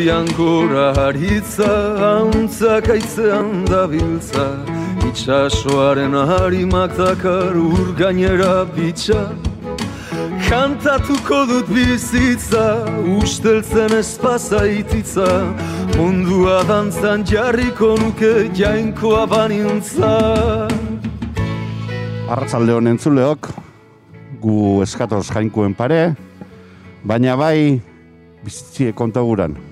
erdian gora haritza, hauntzak aitzean dabiltza, itxasoaren harimak dakar urgainera bitxa. Kantatuko dut bizitza, usteltzen espaza ititza, mundua dantzan jarriko nuke jainkoa banintza. Arratzalde honen zuleok, gu eskatoz jainkuen pare, baina bai bizitzie kontaguran.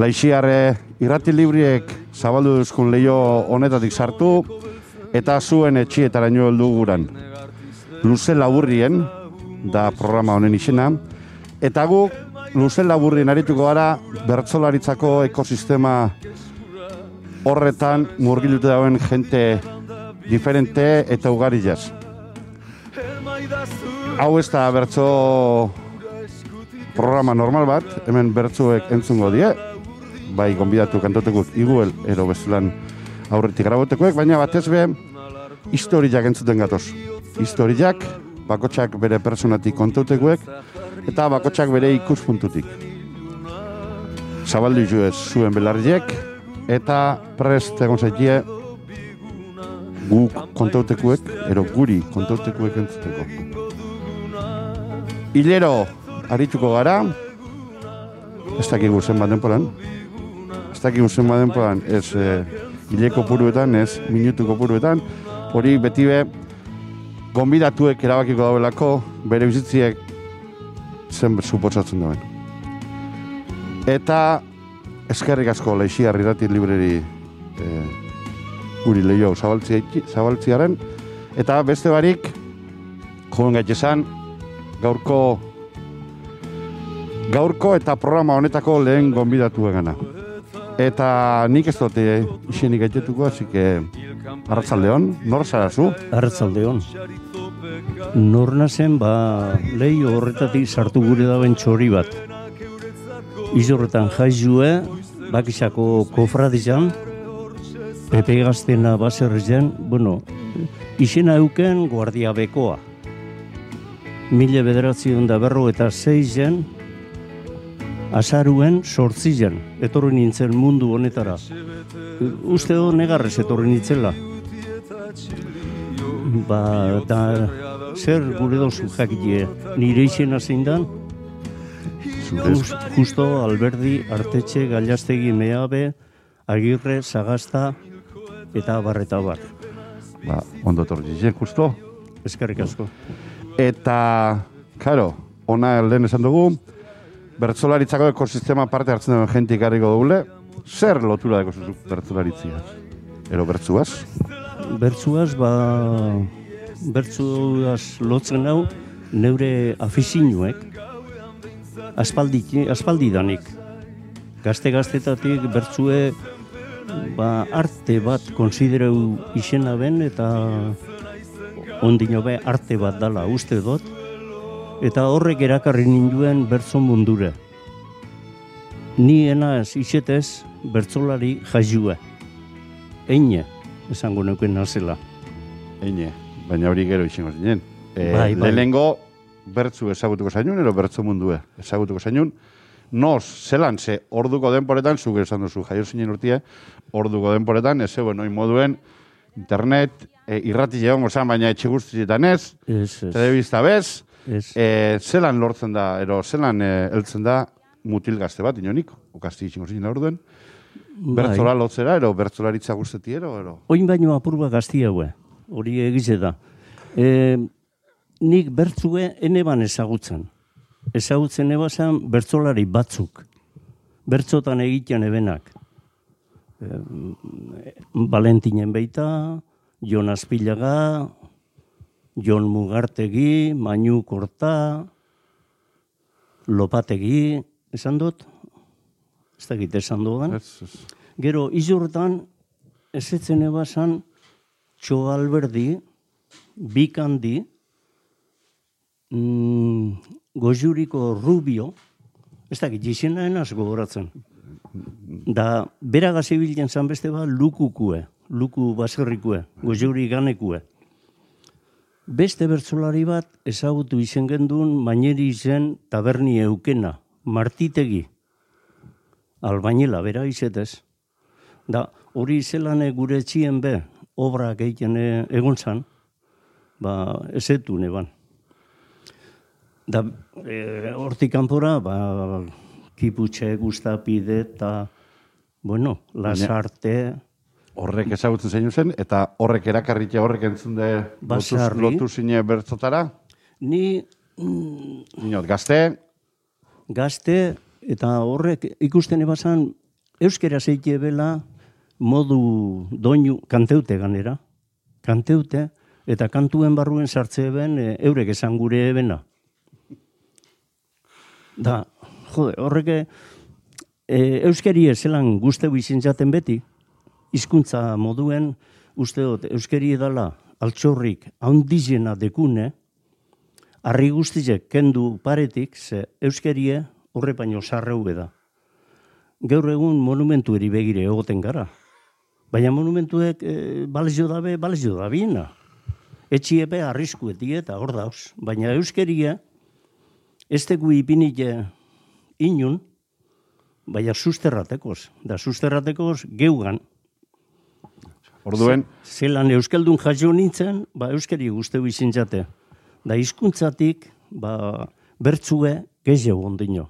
Laixiarre irrati libriek zabaldu duzkun leio honetatik sartu eta zuen etxietaraino heldu guran. Luze laburrien da programa honen izena eta gu luze laburrien arituko gara bertsolaritzako ekosistema horretan murgilute dauen jente diferente eta ugari jaz. Hau ez da bertso programa normal bat, hemen bertzuek entzungo die, bai gonbidatu kantotekuk iguel ero bezulan aurretik grabotekoek, baina batez be historiak entzuten gatoz. Historiak, bakotxak bere personatik kontotekuek, eta bakotxak bere ikuspuntutik. Zabaldu ez zuen belarriek, eta prest egon zaitie guk kontautekuek, ero guri kontautekuek entzuteko. Hilero, arituko gara, ez dakigu zen bat denporan, ez dakigu zen bat denporan, ez e, hileko puruetan, ez minutuko puruetan, hori beti be, gonbidatuek erabakiko dauelako, bere bizitziek zen supotzatzen duen. Eta eskerrik asko leixia riratik libreri e, guri lehio zabaltziaren, eta beste barik, joven gaitezan, gaurko gaurko eta programa honetako lehen gonbidatu egana. Eta nik ez dute isenik gaitetuko, hasi que Arratzaldeon, nor zara zu? Arratzaldeon. Nor nazen, ba, lehi horretatik sartu gure dauen txori bat. Izorretan jaizue, bakisako kofradizan, Pepe gaztena baserrezen, bueno, izena euken guardia bekoa. Mila bederatzion da berro eta zeizen, azaruen sortzizen, etorri nintzen mundu honetara. Uste do negarrez etorri nintzela. Ba, da, zer gure dozu jakitie, nire izena zein dan? Just, justo Alberdi, Artetxe, Gailastegi, Meabe, Agirre, Sagasta, eta barreta bar. Ba, ondo torri zen, justo. Eskerrik asko. Eta, karo, ona lehen esan dugu, bertzolaritzako ekosistema parte hartzen duen jentik garriko dugule, zer lotura dago zuzuk bertzolaritzia? Ero bertzuaz? Bertzuaz, ba, bertzuaz lotzen hau, neure afizinuek, aspaldi, aspaldi danik. Gazte-gaztetatik bertzue ba, arte bat konsidereu izena ben eta ondino be arte bat dala uste dut eta horrek erakarri ninduen bertzo mundure. Ni enaz isetez bertzolari jaizue. Eine, esango neuken nazela. Eine, baina hori gero izango zinen. E, Bai, bai. Lehenengo bertzu ezagutuko zainun, ero bertzo mundue ezagutuko zainun. Nos, zelan, ze, orduko denporetan, zuk esan duzu, jaio zinen urtia, orduko denporetan, ez zegoen, oi moduen, internet, e, irrati jegongo zan, baina etxe guztietan ez, telebista bez, ez. e, zelan lortzen da, ero zelan e, heltzen da mutil gazte bat, inonik, okazti itxingo zinen orduen, bertzola lotzera, ero bertzolaritza guzteti, ero, ero. Oin baino apurba gazti haue, hori egize da. E, nik bertzue eneban ezagutzen. Ezagutzen ebazan bertzolari batzuk. Bertzotan egiten ebenak. E, Valentinen beita, Jon Azpilaga, Jon Mugartegi, Mainu Korta, Lopategi, esan dut? Ez dakit esan dudan. Ez, ez. Gero, izurtan, ez etzen ebasan, txo alberdi, bikandi, mm, gozuriko rubio, ez dakit, izena enaz gogoratzen. Da, bera gazibilen zan beste ba, lukukue, luku baserrikue, gozuri ganekue. Beste bertzolari bat ezagutu izen gendun, maineri izen taberni eukena, martitegi. albainila bera izetez. Da, hori zelane gure etxien be, obrak egiten eh, egon zan, ba, ezetu neban. Da, e, hortik kanpora, ba, kiputxe, guztapide, eta, bueno, lasarte, Horrek ezagutzen zein zen, eta horrek erakarritea horrek entzun de lotu, Basarri. lotu zine bertzotara. ni mm, Inot, gazte, gazte, eta horrek ikusten ebazan, euskera zeite bela modu doinu, kanteute ganera, kanteute, eta kantuen barruen sartze eben e, eurek esan gure ebena. Da, jode, horrek e, euskeri zelan guzteu izin beti, hizkuntza moduen, uste dut, euskeri edala altxorrik handizena dekune, harri guztizek kendu paretik, ze euskerie horre baino sarreu da. Gaur egun monumentueri begire egoten gara. Baina monumentuek e, balezio dabe, balezio da bina. Etxiepe arriskueti eta hor dauz. Baina euskeria ez tegu ipinike inun, baina susterratekoz. Da susterratekoz geugan. Orduen, Zelan euskaldun jaso nintzen, ba euskari guzteu izin jate. Da hizkuntzatik ba, bertzue gehiago ondino.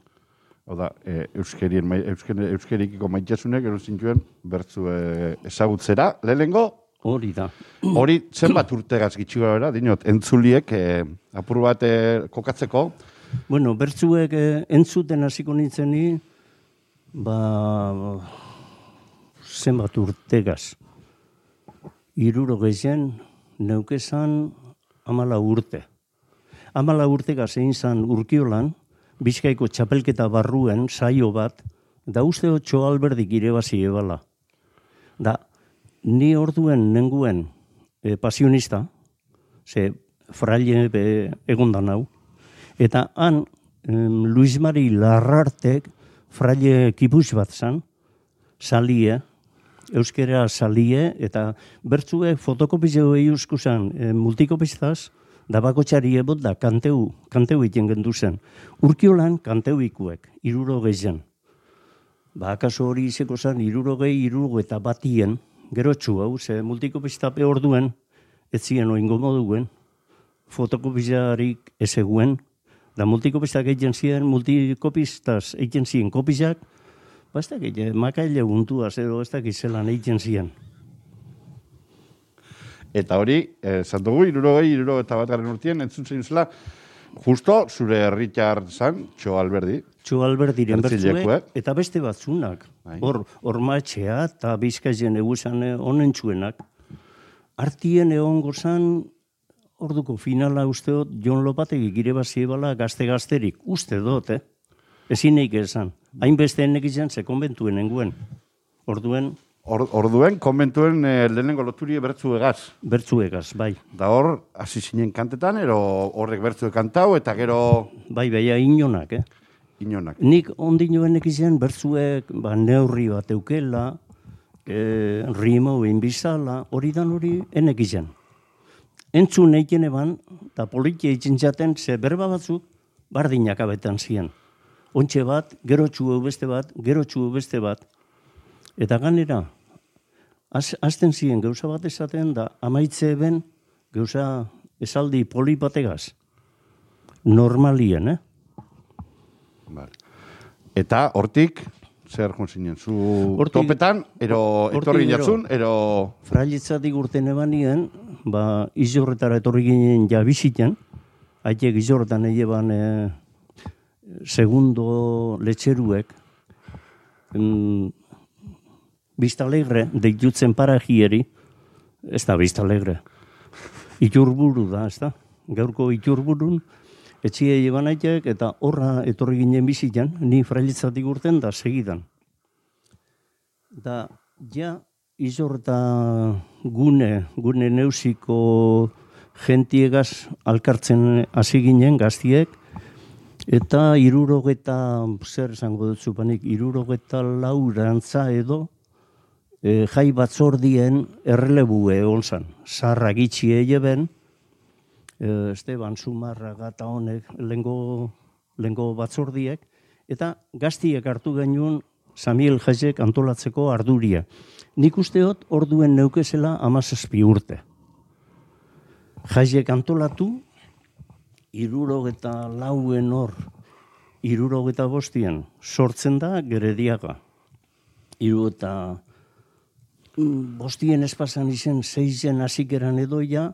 hau da, e, euskerien, mai- eusker, euskerikiko maitasunek ero zintuen bertzu e, ezagutzera, lehenengo, Hori da. hori zenbat urtegaz gitxi gara, dinot, entzuliek e, apur bat e, kokatzeko, Bueno, bertzuek eh, entzuten hasiko nintzen ni, ba, zenbat urtegaz. Iruro gehien, neukezan amala urte. Amala urtegaz egin zan urkiolan, Bizkaiko txapelketa barruen saio bat, da uste otxo alberdik irebazi ebala. Da, ni orduen nenguen e, pasionista, ze fraile be, egondan hau, eta han em, Luis Mari Larrartek fraile kipus bat zan, salie, euskera salie, eta bertzue fotokopizio eiusku zan, e, multikopiztaz, da bakotxari ebot da kanteu, kanteu egiten gendu zen. Urkiolan kanteu ikuek, iruro gehien. Ba, akaso hori izeko zen, irurogei, irurogo eta batien, gero txu hau, ze multikopiztape orduen, ez ziren oingo moduen, fotokopizarik ez eguen, da multikopistak egiten ziren, multikopistaz egiten ziren kopizak, ba ez dakit, eh, makaile untua, zero ez dakit zelan egiten ziren. Eta hori, eh, zantugu, irurogei, iruro eta bat garen urtien, entzun zein zela, justo zure Richard zan, txo alberdi. Txo Albertiren Ertzilekuek. bertzuek, eta beste batzunak. Bai. Hor, ormatxea eta bizkaien eguzan onentsuenak. Artien egon gozan, orduko finala uste dut, Jon Lopategi gire bala gazte-gazterik, uste dut, eh? Ezin neik esan. Hainbeste enek izan, ze konbentuen enguen. Orduen, Or, orduen, konbentuen eh, lehenengo loturi bertzu egaz. bertzuegaz, bai. Da hor, hasi zinen kantetan, ero horrek bertzu kantau, eta gero Bai, baina inonak, eh? inonak. Nik ondinoenek izan bertzuek ba, neurri bat eukela, e, rimo bizala, hori dan hori enek izan. Entzun eiken eban, eta politia itzen jaten, ze berba batzuk, bardinak abetan ziren. Ontxe bat, gero txu beste bat, gero txu beste bat. Eta ganera, az, azten ziren gauza bat esaten, da amaitze ben, gauza esaldi polipategaz. Normalien, eh? Vale. Eta hortik, zer joan zinen, zu Hortik- topetan, ero etorri jatzun, ero... Frailitzatik urten ebanien, ba, izorretara etorri ginen ja bizitzen, haitek izorretan eban e, segundo letxeruek, mm, biztalegre, deitutzen parajieri, ez da biztalegre, iturburu da, ez da, gaurko iturburun, etxia eban eta horra etorri ginen bizitzen, ni frailitzatik urten da segidan. Da, ja, izorta gune, gune neusiko gentiegaz alkartzen hasi ginen gaztiek, eta irurogeta, zer esango dut zupanik, irurogeta laurantza edo, e, jai batzordien errelebue egon zan. Zarra gitxi egeben, e, Esteban Zumarraga eta honek lengo, lengo batzordiek, eta gaztiek hartu genuen Samuel Jaiek antolatzeko arduria. Nik usteot orduen neukezela amazazpi urte. Jaiek antolatu, irurogeta lauen hor, irurogeta bostien, sortzen da gerediaga. Iru eta mm, bostien espazan izen zeizen hasikeran edoia,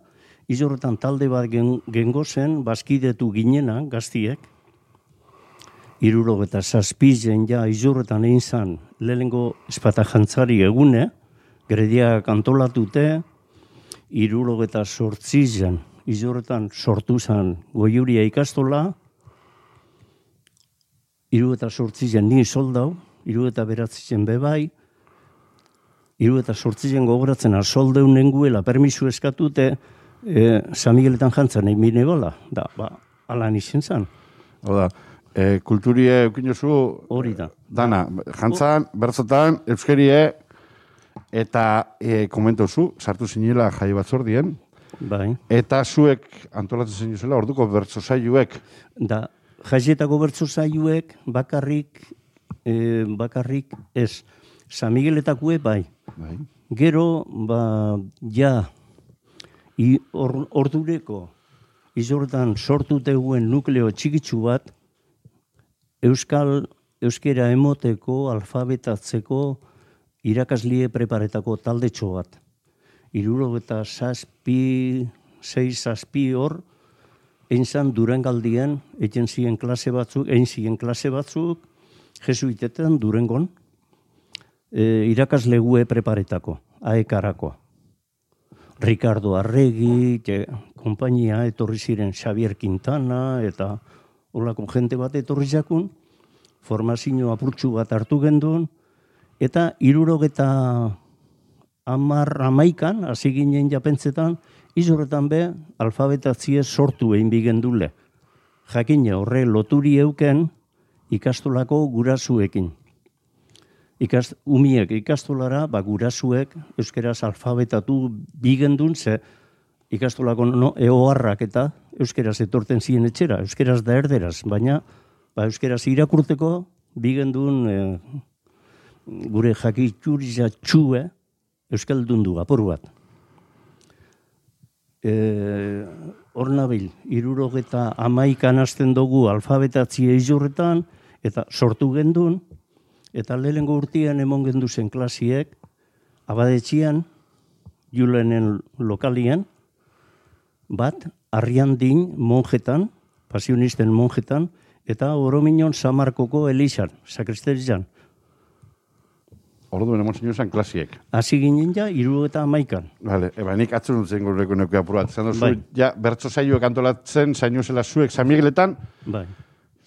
izorretan talde bat gen, gengo zen, bazkidetu ginena, gaztiek, iruro eta zazpizen ja izurretan egin zan lehenengo espata jantzari egune, grediak antolatute, iruro eta sortzizen izurretan sortu zan goiuria ikastola, iru eta sortzizen ni soldau, iru eta beratzizen bebai, iru eta sortzizen gogoratzen asoldeun nenguela permisu eskatute, e, San Migueletan jantzan egin bine gola, da, ba, alan izen zan. Hau da, e, kulturie eukinozu... Hori da. Dana, jantzan, bertzotan, euskerie, eta e, komentozu, sartu zinela jai batzordien, Bai. eta zuek antolatzen zen orduko bertzo saioek, Da, jaietako bertso zaiuek bakarrik, e, bakarrik ez. San Migueletakue bai. bai, Gero, ba, ja, i, or, ordureko, izortan sortu teguen nukleo txikitsu bat, Euskal, Euskera emoteko, alfabetatzeko, irakaslie preparetako taldetxo bat. Iruro eta zazpi, sei zazpi hor, egin zan Durangaldian, egin ziren klase batzuk, egin ziren klase batzuk, jesuitetan Durangon, e, irakaslegue preparetako, aekarako. Ricardo Arregi, je, kompainia etorri ziren Xavier Quintana, eta holako jente bat etorri jakun, formazio apurtxu bat hartu gendun, eta irurogeta amar amaikan, hasi ginen japentzetan, izorretan be, alfabetatzie sortu egin bigendule. Jakine horre loturi euken ikastolako gurasuekin. Ikast, umiek ikastolara, ba, gurasuek euskeraz alfabetatu bigendun, ze ikastolako no, eoarrak eta euskeraz etorten ziren etxera, euskeraz da erderaz, baina ba, euskeraz irakurteko bigendun e, gure jakitxuriza txue euskaldun du, apur bat. E, hor nabil, irurogeta amaikan hasten dugu alfabetatzi eizurretan, eta sortu gendun, eta lehenengo urtean emon gendu zen klasiek, abadetxian, julenen lokalian, bat, arriandin monjetan, pasionisten monjetan, eta orominon Samarkoko elizan, sakristerian. Orduen emon zinuzan klasiek. Hasi ginen ja, iru eta amaikan. Vale, eba, nik atzun zen gureko neuke apurat. Zan Bai. ja, bertzo saioek antolatzen, zainuzela zuek, San Migueletan, Bai.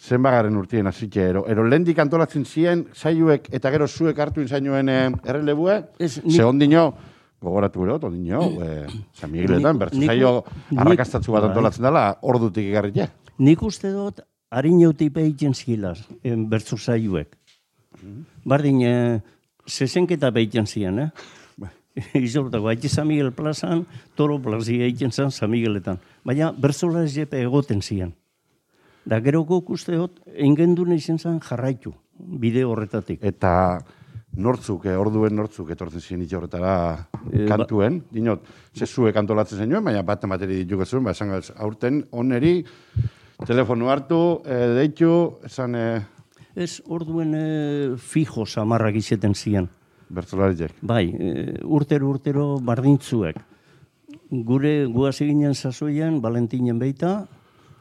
zenbagaren urtien hasitxe, ero, ero lendik antolatzen ziren, saioek eta gero zuek hartu zainuen eh, errelebue, Ez, ze nik- ondino, gogoratu gero, ondino, eh, nik- saio nik- arrakastatzu bat bai. antolatzen dela, ordutik igarri ja. Nik uste dut, harin jautipe egiten zilaz, en bertzu zaiuek. Bardin, eh, zezenketa behiten ziren, eh? Izortako, haiti San Miguel plazan, toro plazia egiten zen San Migueletan. Baina, bertzola ez jepe egoten ziren. Da gero guk uste dut, engendun izan zen jarraitu, bide horretatik. Eta nortzuk, eh, orduen nortzuk etortzen ziren itxe horretara Eh, ba- kantuen, dinot, ze zuek antolatzen zenuen, baina bat materi dituko zuen, ba, esan gaz, aurten oneri, telefonu hartu, eh, deitu, esan eh, Ez orduen eh, fijo samarrak izeten ziren. bertzolaritek. Bai, e, urtero urtero bardintzuek. Gure guaz eginen sasoian, Valentinen beita,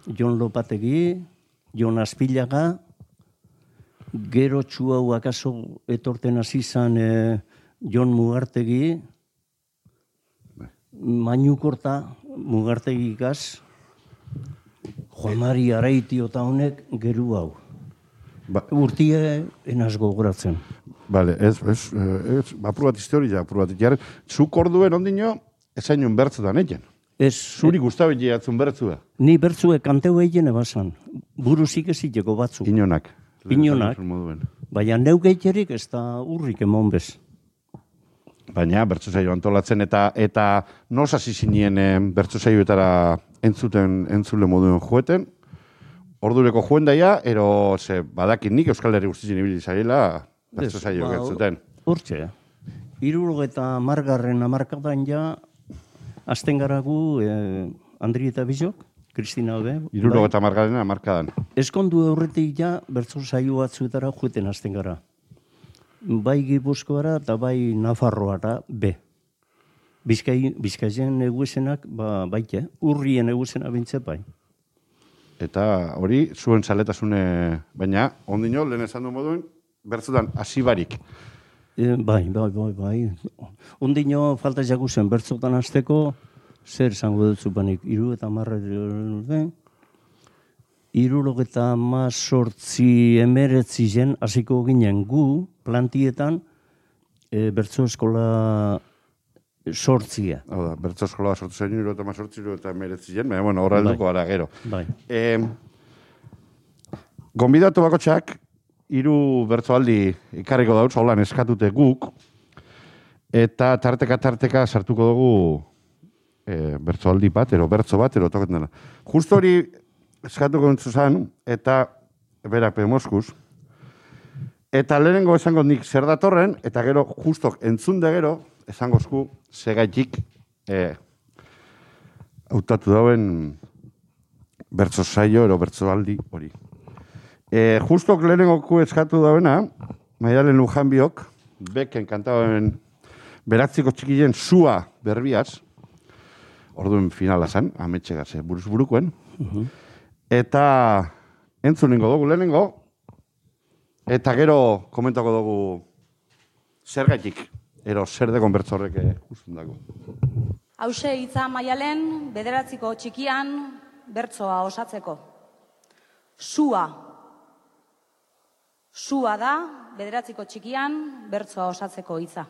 Jon Lopategi, Jon Aspilaga, gero txuau akaso etorten hasi zan e, Jon Mugartegi, Mainukorta Mugartegi gaz, Juan Mari Araitio eta honek geru hau. Ba, Urtie enaz gogoratzen. Bale, ez, ez, eh, ez, apur bat historia, apur bat itiar. Zuk orduen ondino, ezainun bertzutan egen. Ez, Zuri guztabit jatzun bertzua. Ni bertzuek kanteu egin ebasan. Buruzik eziteko batzuk. Inonak. Inonak. Baina neu gehiterik ez da urrik emon bez. Baina, bertzu zaio antolatzen eta eta nos hasi zinien eh, bertzu zaioetara entzuten, entzule moduen joeten. Ordureko joen daia, ero, ze, badakit nik Euskal Herri guztien ibili zaila, bertso Ez, saio ba, gertzuten. Hortxe, irurgo eta margarren amarkadan ja, azten gara gu, eh, Andri eta Bizok, Kristina Obe. Iruro eta margarena markadan. Eskondu aurretik ja, bertso saio batzuetara jueten azten gara. Bai Gipuzkoara eta bai Nafarroara, B. Bizkai, Bizkaien eguesenak, ba, baite, urrien egusena bintze bai. Eta hori, zuen zaletasune, baina, ondino, lehen esan du moduen, bertzutan, hasi barik. E, bai, bai, bai, bai. Ondino falta jaguzen bertzotan azteko, zer zango dut banik, iru eta marra den, irurok eta sortzi emeretzi zen, hasiko ginen gu, plantietan, e, bertzo eskola sortzia. Hau da, bertso eskola sortu zen, iruro eta mazortzi, iruro eta meretzi jen, baina, bueno, horra helduko gara gero. Bai. E, Gonbidatu bakotxak, hiru bertsoaldi ikarriko dautz, holan eskatute guk, eta tarteka tarteka sartuko dugu e, bertsoaldi bat, ero bertso bat, ero toketan dena. Justo hori eskatuko entzu zan, eta berak pe Moskuz, eta lehenengo esango nik zer datorren, eta gero justok entzun de gero, esango zku segaitik e, hautatu dauen bertso saio ero bertsoaldi hori. E, justok lehenengoku eskatu dauena, Maialen Lujanbiok, beken kantauen beratziko txikien sua berbiaz, orduen finala zan, ametxe gaze, buruz burukuen, eta entzun ningo dugu lehenengo, eta gero komentako dugu zer gaitik, ero zer dekon bertzorrek justun dago. Hauxe hitza maialen bederatziko txikian bertsoa osatzeko. Sua. Sua da bederatziko txikian bertsoa osatzeko hitza.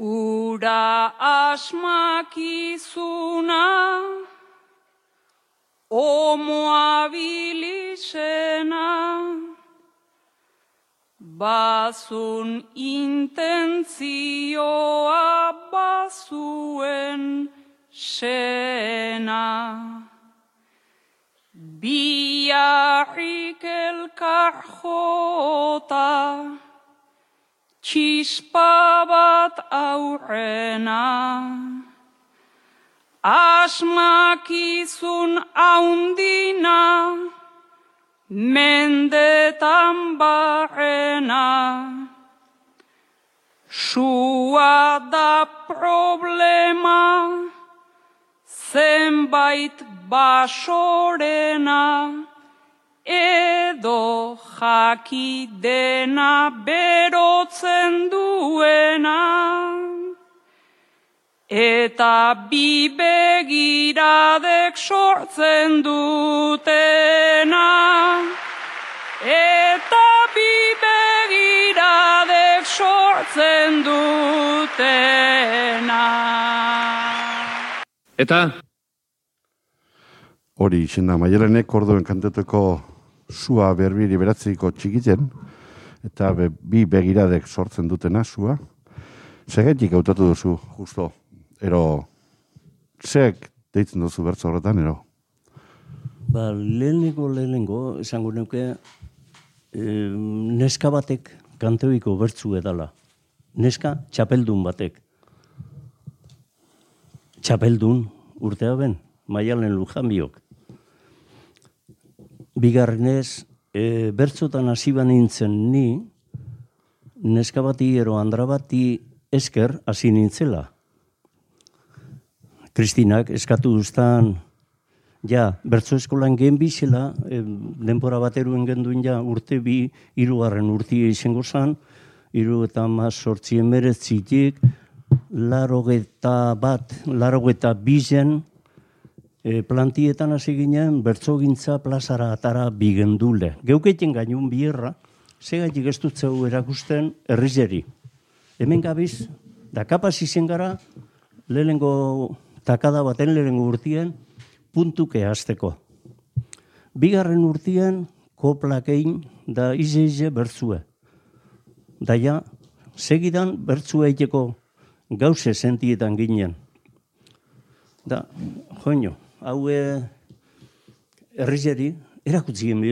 Ura asmakizuna, omoa bilisena, bazun intentzioa bazuen sena. Biarrik elkar jota, txispa bat aurrena. Asmakizun haundina, mendetan barrena. Sua da problema, zenbait basorena, edo jakidena berotzen duena. Eta bi begiradek sortzen dutena. Eta bi begiradek sortzen dutena. Eta Hori izena maialenek orduen kantatuko sua berbiri beratziko txikitzen, eta be, bi begiradek sortzen dutena sua. Segetik hautatu duzu, justo, ero, zek deitzen duzu bertzo horretan, ero. Ba, lehenengo, lehenengo, esango nuke, eh, neska batek kanteoiko bertzu edala. Neska txapeldun batek. Txapeldun, urtea ben, maialen lujanbiok. Bigarrenez, e, bertzotan hasi nintzen ni, neska bati ero andra bati esker hasi nintzela. Kristinak eskatu duztan, ja, bertso eskolan gen bizela, e, denbora bateruen genduen ja, urte bi, hirugarren urtia izango zan, hiru eta maz sortzi emeretzitik, larogeta bat, larogeta bizen, e, plantietan hasi ginen, bertzogintza plazara atara bigendule. Geuketen gainun bierra, segaitik ez dut zeu erakusten errizeri. Hemen gabiz, da kapaz izen gara, lehenengo takada baten lehenengo urtien, puntuke hasteko. Bigarren urtien, koplakein da ize ize bertzue. Da ja, segidan bertzua eiteko gauze sentietan ginen. Da, joño, hau eh, errizeri, erakutzi gen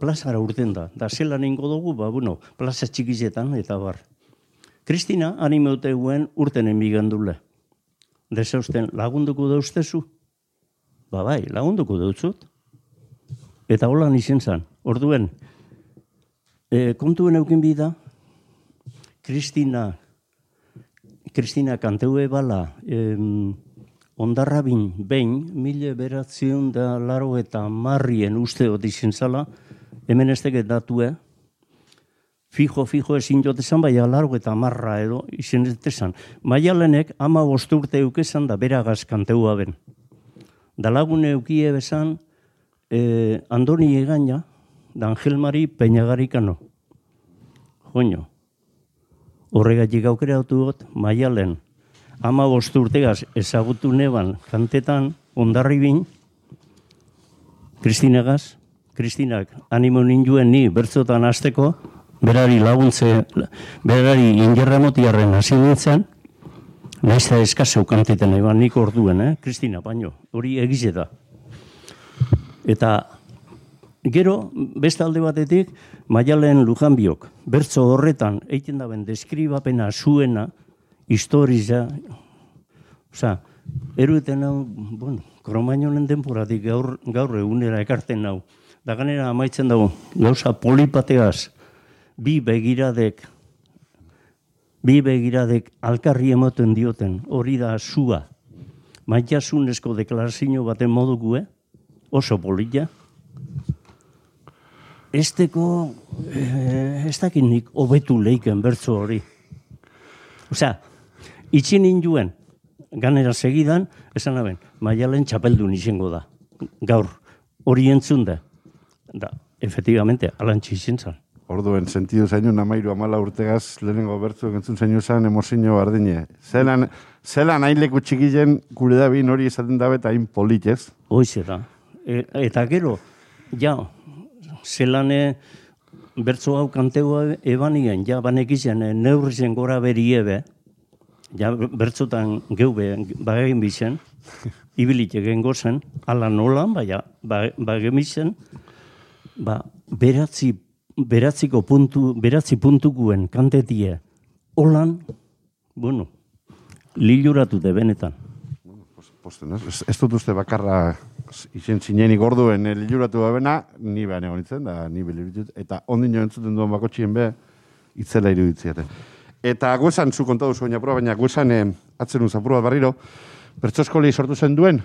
plazara urten da. Da zelan ingo dugu, ba, bueno, plaza txikizetan eta bar. Kristina animeute guen urten enbigandule. Desausten lagunduko dauztezu? Ba bai, lagunduko dautzut. Eta holan izen zan. Orduen, e, kontuen eukin bida, Kristina, Kristina kanteue bala, em, ondarrabin behin, mile beratzion da laro eta marrien usteot izen zala, hemen ez datue, fijo, fijo ezin jote zan, baina largo eta marra edo izen ez zan. Maialenek ama bosturte eukezan da beragaz kanteua ben. Da lagune eukie bezan, eh, Andoni egaina, da Angel Mari Peñagarikano. Joño. Horregatik aukera got, maialen, ama bosturtegaz ezagutu neban kantetan, ondarribin, Kristinagaz, Kristinak animo ninduen ni bertzotan hasteko, berari laguntze, berari ingerramotiarren hasi nintzen, naiz da eskazeu kanteten eban nik orduen, eh? Kristina, baino, hori egize da. Eta gero, beste alde batetik, Maialen Lujanbiok, bertzo horretan, eiten daben deskribapena zuena, historiza, osea, erueten hau, bueno, kromainonen denporatik gaur, gaur egunera ekarten hau. Da ganera amaitzen dago, gauza polipateaz, bi begiradek, bi begiradek alkarri emoten dioten, hori da zua. Maitasunezko deklarazio baten moduko, eh? oso polita. Esteko, eh, ez dakit nik hobetu leiken bertzo hori. Osea, itxin induen, ganera segidan, esan aben, maialen txapeldun izango da. Gaur, hori entzun da. Da, efectivamente, alantxe izin zan. Orduen, sentidu zainu namairu amala urtegaz, lehenengo bertzu entzun zainu zan emozio bardine. Zelan, zelan hain leku txikilen gure da bin hori esaten dabe eta hain politez. Hoize da. E, eta gero, ja, zelane bertzo hau kanteua ebanien, ja, banekizien e, neurrizen gora beriebe, ja, bertzotan geube, bagegin bizen, ibilik egen gozen, ala nolan, baina, bagegin bizen, ba, beratzi, beratziko puntu, beratzi puntukuen kantetie, holan, bueno, liluratu de benetan. Posten, ez, ez, dut uste bakarra izen zinenik orduen liluratu babena, ni behan egon itzen, da ni bilibitut, eta ondin jo entzuten duen bakotxien be, itzela iruditziate. Eta guesan, zu kontatu zuen japura, baina guesan eh, atzerun zapuru bat barriro, bertsoskoli sortu zen duen,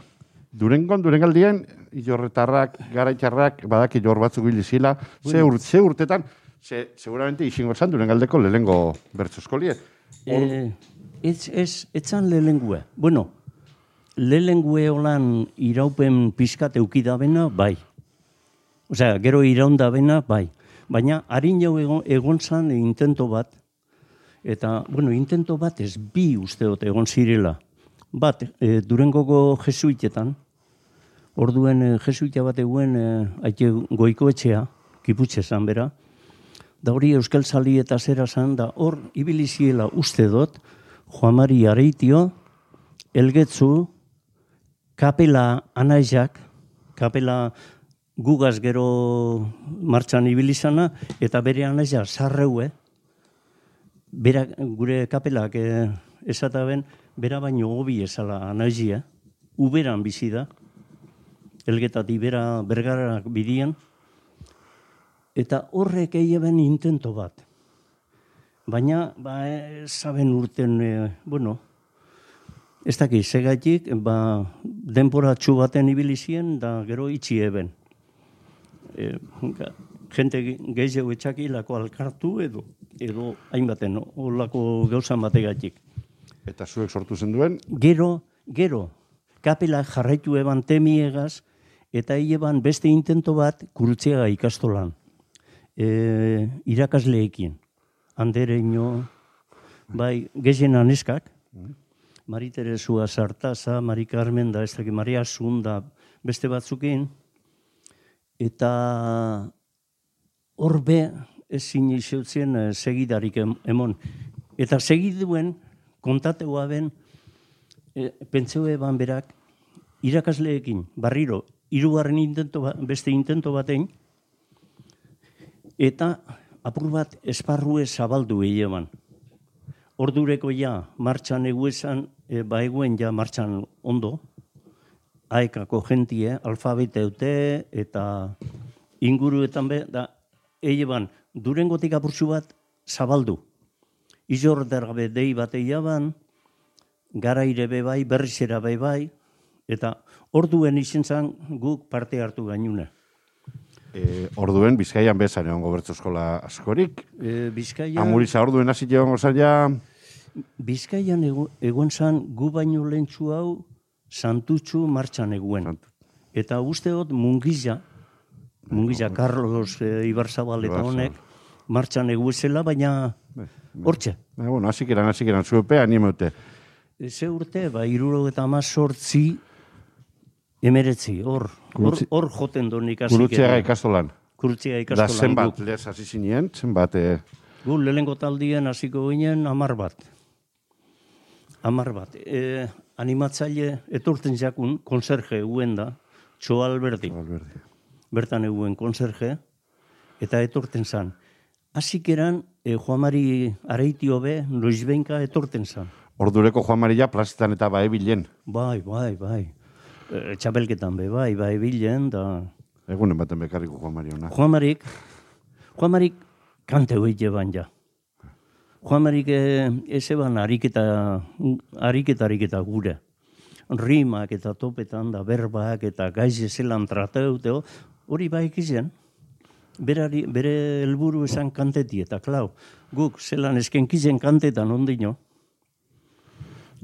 Durengon, durengaldien, ilorretarrak, garaitxarrak, badaki jor batzuk bilizila, ze, ur, ze urtetan, ze, seguramente isingo zan durengaldeko lehengo bertsoskolie. Eh, ez, ez, etzan lehengue. Bueno, lehengue holan iraupen pizkat eukidabena, bai. Osea, gero iraunda bena, bai. Baina, harin jau egon, egon zan intento bat, eta, bueno, intento bat ez bi usteot egon zirela. Bat, e, Durengoko jesuitetan, orduen e, jesuita bat eguen e, aite goiko etxea, kiputxe zan bera, da hori Euskal Sali eta zera zan, da hor ibiliziela uste dut, Juan Mari Areitio, Elgetzu, Kapela Anaizak, Kapela gugaz gero martxan ibilizana, eta bere Anaizak sarreue, bera, gure kapelak eh, esataben, bera baino hobi esala anaizia, uberan bizi da, elgetatik bera bergarak bidian, eta horrek eieben intento bat. Baina, ba, saben urten, e, bueno, ez daki, segatik, ba, denpora baten ibilizien, da gero itxi eben. E, ga- jente gehiago etxakilako alkartu edo, edo hainbaten, olako gauzan bategatik. Eta zuek sortu zen duen, Gero, gero, kapela jarraitu eban temiegaz, eta eban beste intento bat kurutziaga ikastolan. E, irakasleekin. Andereño, bai, gehien aneskak, Mari Teresua Sartaza, Mari Carmen da, ez dakit, Maria Zunda, beste batzukin, eta horbe ezin izautzen eh, segidarik em- emon. Eta segiduen, kontateua ben, e, pentseu eban berak, irakasleekin, barriro, hirugarren intento ba- beste intento batein, eta apur bat esparrue zabaldu eman. Ordureko ja, martxan eguesan, e, ba eguen ja martxan ondo, aekako jentie, alfabete dute, eta inguruetan be, da, eban, durengotik apurtxu bat zabaldu. Izor dergabe dei bat eiaban, garaire be bai, berrizera be bai, eta orduen izen zan guk parte hartu gainune. E, orduen, Bizkaian bezan egon gobertzu eskola askorik. E, Bizkaia, Amuriza orduen hasi egon gozaia, Bizkaian ego, egon zan gu baino lentsu hau santutxu martxan eguen. Santu- Eta usteot mungiza, mungiza Carlos e, Ibarzabal eta honek, martxan eguezela, baina hortxe. e, bueno, hasik eran, hasik eran, zuepe, animeute. Ze urte, ba, iruro eta amazortzi, emeretzi, hor, hor, hor joten do nik hasi Gurutziaga ikastolan. Kurutziaga Da ikastolan zenbat, guk. lez hasi zinien, zenbat, e, Gu lehenko taldien hasiko ginen amar bat. Amar bat. E, animatzaile etorten jakun, konserje eguen da, Txo Alberdi. Alberdi. bertan eguen konserje, eta etorten zan. Hasik eran, e, Juamari areitio be, noizbenka etorten zan. Ordureko Juan Maria plazitan eta bai bilen. Bai, bai, bai. E, txapelketan be, bai, bai, bilen, da... Egunen baten bekarriko Juan Maria ona. Juamarik, Juamarik kante hoite ban ja. Juamarik e, ez eban ariketa, ariketa, ariketa gure. Rimak eta topetan da berbak eta gaize zelan trateuteo, hori bai ikizien. Berari, bere helburu esan kanteti eta klau. Guk zelan eskenkizen kantetan ondino.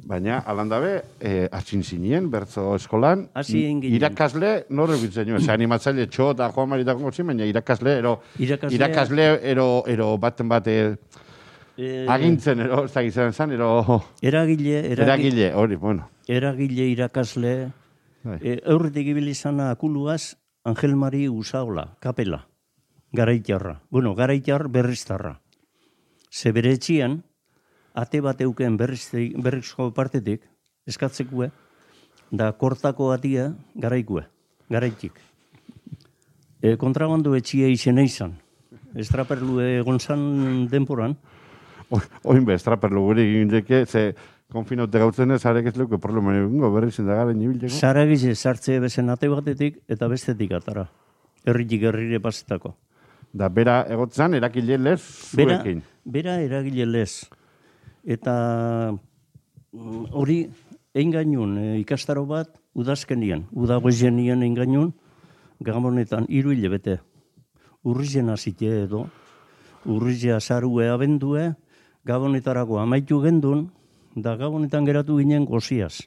Baina, alandabe, e, atxin zinien, bertzo eskolan, irakasle, norre bitzen jo, ze animatzaile txo eta Juan Maria eta gongo baina irakasle, ero, Irakasle- irakasle, ero, ero baten bate E, agintzen, ero, ez da gizaren zan, ero, eragile, eragile, eragile, hori, bueno. eragile irakasle, e, aurretik ibili zana akuluaz, Angel Mari Usaola, kapela, garaitarra. Bueno, garaitar berriztarra. Ze bere etxian, ate bat euken berrizko partetik, eskatzekue, da kortako atia garaikue, garaitik. E, kontrabandu etxia izena izan. Estraperlu egon zan denporan, Oin be, estraperlo gure egin deke, ze konfinaute gautzen ez, arek ez leuke problema egingo, berri zen da garen ibilteko. Zaragize sartze bezen ate batetik eta bestetik atara. Herritik herrire pasetako. Da, bera egotzen, erakile lez, Bera, zuekin. bera eragile lez. Eta mm, hori engainun e, ikastaro bat udazkenian. Udagoizenian engainun gamonetan hiru hilabete. Urrizen hasite edo. Urrize azarue abendue, gabonetarako amaitu gendun, da gabonetan geratu ginen goziaz.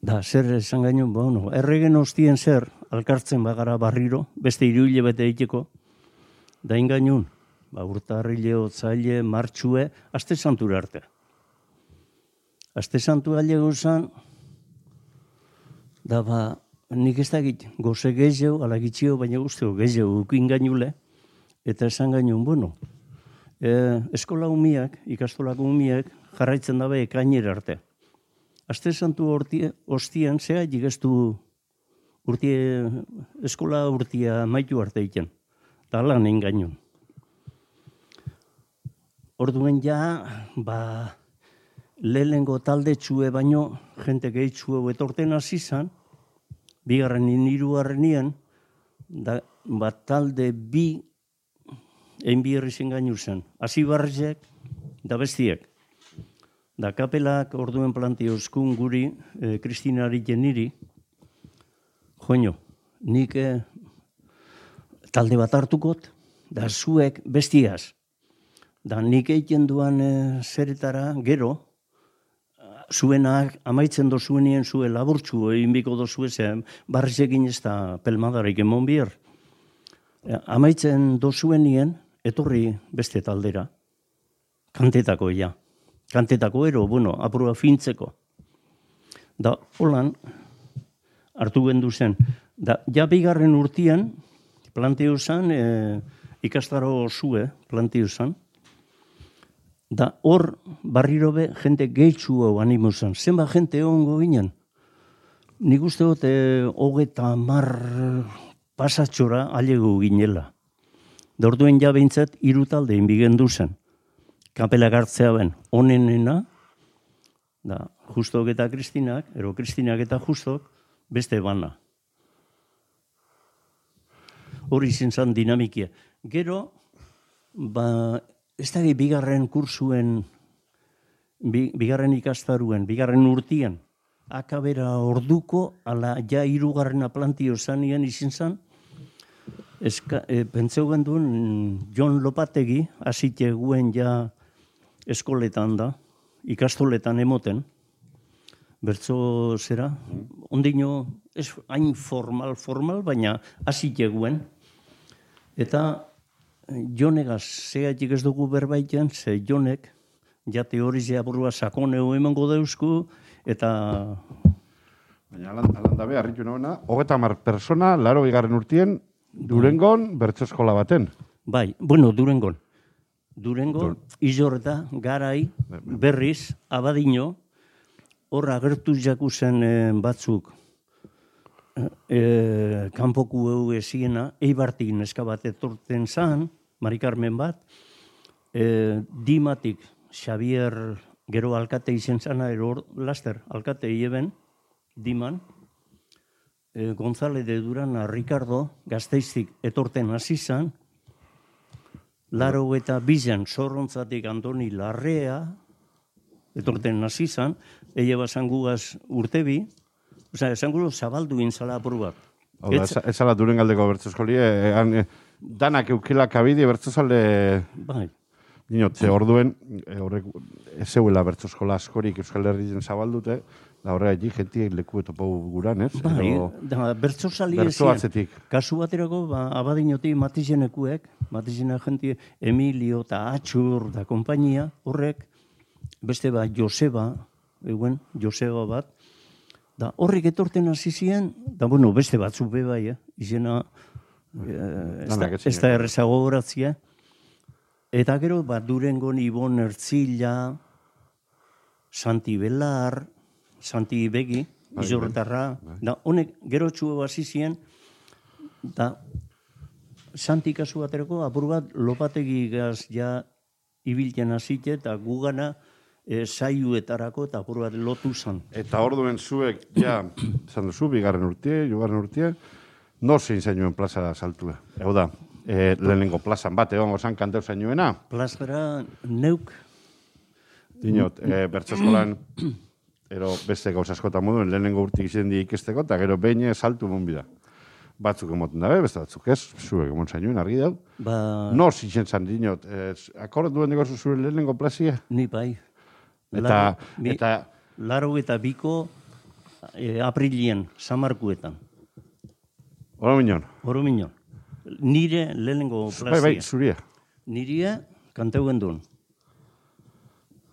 Da, zer esan gainun, bueno, erregen ostien zer, alkartzen bagara barriro, beste hiru hilabete egiteko, da ingainun, ba, urtarrile, otzaile, martxue, aste santura arte. Aste santu alde gozan, da ba, nik ez dakit, goze gehiago, ala gitxio, baina guztio gehiago ukin gainule, eta esan gainun, bueno, e, eskola umiak, ikastolako umiak, jarraitzen dabe ekainera arte. Aste santu hortie, ostien, zea, jigestu urtie, eskola urtia maitu arte egiten. Da lan engainun. Orduen ja, ba, lehengo talde txue baino, jente gehitxue etorten hasi zan, bigarren hirugarrenien, da, ba, talde bi, egin bi herri gainu zen. Hasi barrizek, da bestiek. Da kapelak orduen planti euskun guri, e, Kristinari jeniri, joño, nik eh, talde bat hartukot, da zuek bestiaz. Da nik egiten duan eh, zeretara, gero, zuenak amaitzen dozuenien zue laburtzu egin biko dozu ezen, barrizekin ez da pelmadarik emon bier. Eh, Amaitzen dozuenien, etorri beste taldera. Kantetako ja. Kantetako ero, bueno, apurua fintzeko. Da, holan, hartu gendu zen. Da, ja bigarren urtian, planteo zan, e, ikastaro zue, planteo zan. Da, hor, barriro be, jente gehitzu hau animo zan. Zenba jente ongo ginen. nik uste dut, e, hogeta mar pasatxora alego ginela. Da orduen ja behintzat hiru talde inbigendu zen. Kapela gartzea ben, onenena, da, justok eta Kristinak, ero Kristinak eta justok, beste bana. Hori izin zen dinamikia. Gero, ba, ez da bigarren kursuen, bi, bigarren ikastaruen, bigarren urtian, akabera orduko, ala ja irugarrena plantio zanian izin zen, Eska, e, pentseu genduen John Lopategi, hasite guen ja eskoletan da, ikastoletan emoten, bertso zera, ondino, ez hain formal, formal, baina hasite guen. Eta eh, jonegaz, zeatik ez dugu berbaiten, ze jonek, ja teorizia burua sakoneu emango deusku, eta Baina alan, alan dabe, harritu nagoena, hogeta mar persona, laro bigarren urtien, Durengon, bertso eskola baten. Bai, bueno, Durengon. Durengo, izorta, garai, berriz, abadino, hor agertu jaku zen eh, batzuk. Eh, kanpoku egu eziena, eibartik neska bat etorten zan, Mari Carmen bat, eh, dimatik Xavier gero alkate izen zana, ero laster, alkate hieben, diman, e, González de Duran a Ricardo gazteiztik etorten hasi zan, laro eta bizan zorrontzatik Antoni Larrea etorten hasi zan, eie basangugaz urtebi, Osa, esan gure zabaldu inzala apur bat. Hau da, ez- ala Durengaldeko bertso eskoli, eh, han, eh, danak eukila kabidi bertso zalde, Bai, Dinot, ze orduen, e, horrek ez zeuela bertso eskola askorik Euskal Herrien zabaldute, da horregatik jentiek leku topo guran, ez? bai, Edo da, ezien. atzetik. Kasu baterako, ba, abadinotik matizenekuek, matizena gente, Emilio eta Atxur da kompainia, horrek, beste bat Joseba, euen, Joseba bat, da horrek etorten hasi ziren, da bueno, beste batzuk be bai, eh? izena, eh, ez da, ez da ziren. errezago horatzia. Eta gero, ba, Durengon Ibon Ertzila, Santi Belar, Santi Begi, izorretarra, da honek gero txue hasi ziren, da Santi kasu baterako apur bat lopategi gaz ja ibiltzen hasite eta gugana e, saiuetarako eta bat lotu zan. Eta orduen zuek, ja, esan duzu, bigarren urtie, jugarren urtie, nor zein zainuen plaza saltue. Ego da, e, lehenengo plazan bat, egon zan kanteu zainuena, Plazara neuk, dinot, e, bertso eskolan, ero beste gauz askotan moduen, lehenengo urtik izen di ikesteko, eta gero behin saltu mon bida. Batzuk emoten dabe, beste batzuk ez, zuek emon zainuen, argi dau. ba, Nor zitzen zan dinot, e, akorduen duen dugu zure lehenengo plazia? ni bai. Eta, Laro- eta, Laro eta biko e, aprilien, samarkuetan, hori minon, oro minon. Nire lehenengo bai, bai, plazia. zuria. Niria kanteuen duen.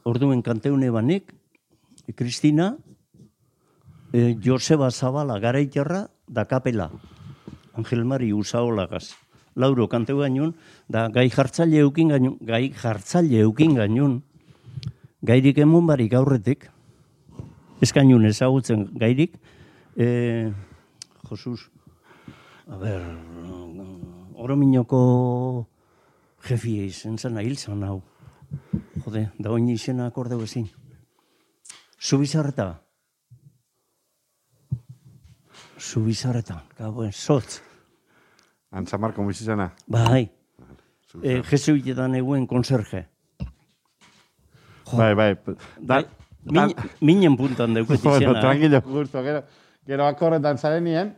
Orduen kanteune banik, Kristina, e, Joseba Zabala garaitarra, da kapela. Angel Mari Usaolagaz. Lauro kanteu gainun, da gai jartzaile eukin gainun, gai jartzaile eukin gainun, gairik emon barik aurretik, ez gainun ezagutzen gairik, e, Josus, a ber, orominoko jefia izen zen, hil zan hau. Jode, da oin izena akordeu ezin. Zubizarreta. Zubizarreta, gauen, sotz. Antza Marko bizizena. Bai, e, jesuitetan eguen konserje. Bai, bai. Da, Min, minen puntan deuket izena. eh? tranquilo, justo, gero, gero akorretan zarenien,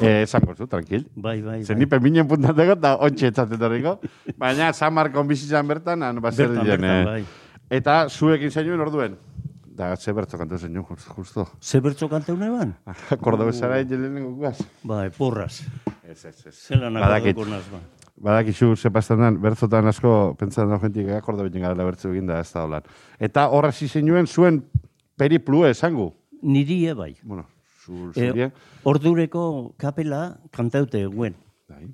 eh, esango zu, tranquil. Bai, bai, bai. nipe minen puntan dago, eta ontsi etzaten horriko. Baina, San Markon bizitzan bertan, han bazer diren. eh. bai. Eta zuekin zainuen orduen. Da, ze bertzo kantu zainuen, justo. Ze bertzo kanteune ban? Akordo bezara egin lehenengo guaz. Bai, porraz. Ez, ez, ez. Zelan Badakit. akordeko naz, ba. Badakizu, zepaztanan, bertzotan asko, pentsatzen da jentik, akordo beten gara bertzo egin da, ez da holan. Eta horra zinuen zuen periplue esango. Nirie bai. Bueno, zu, E, zurie. ordureko kapela kantaute eguen. Bai.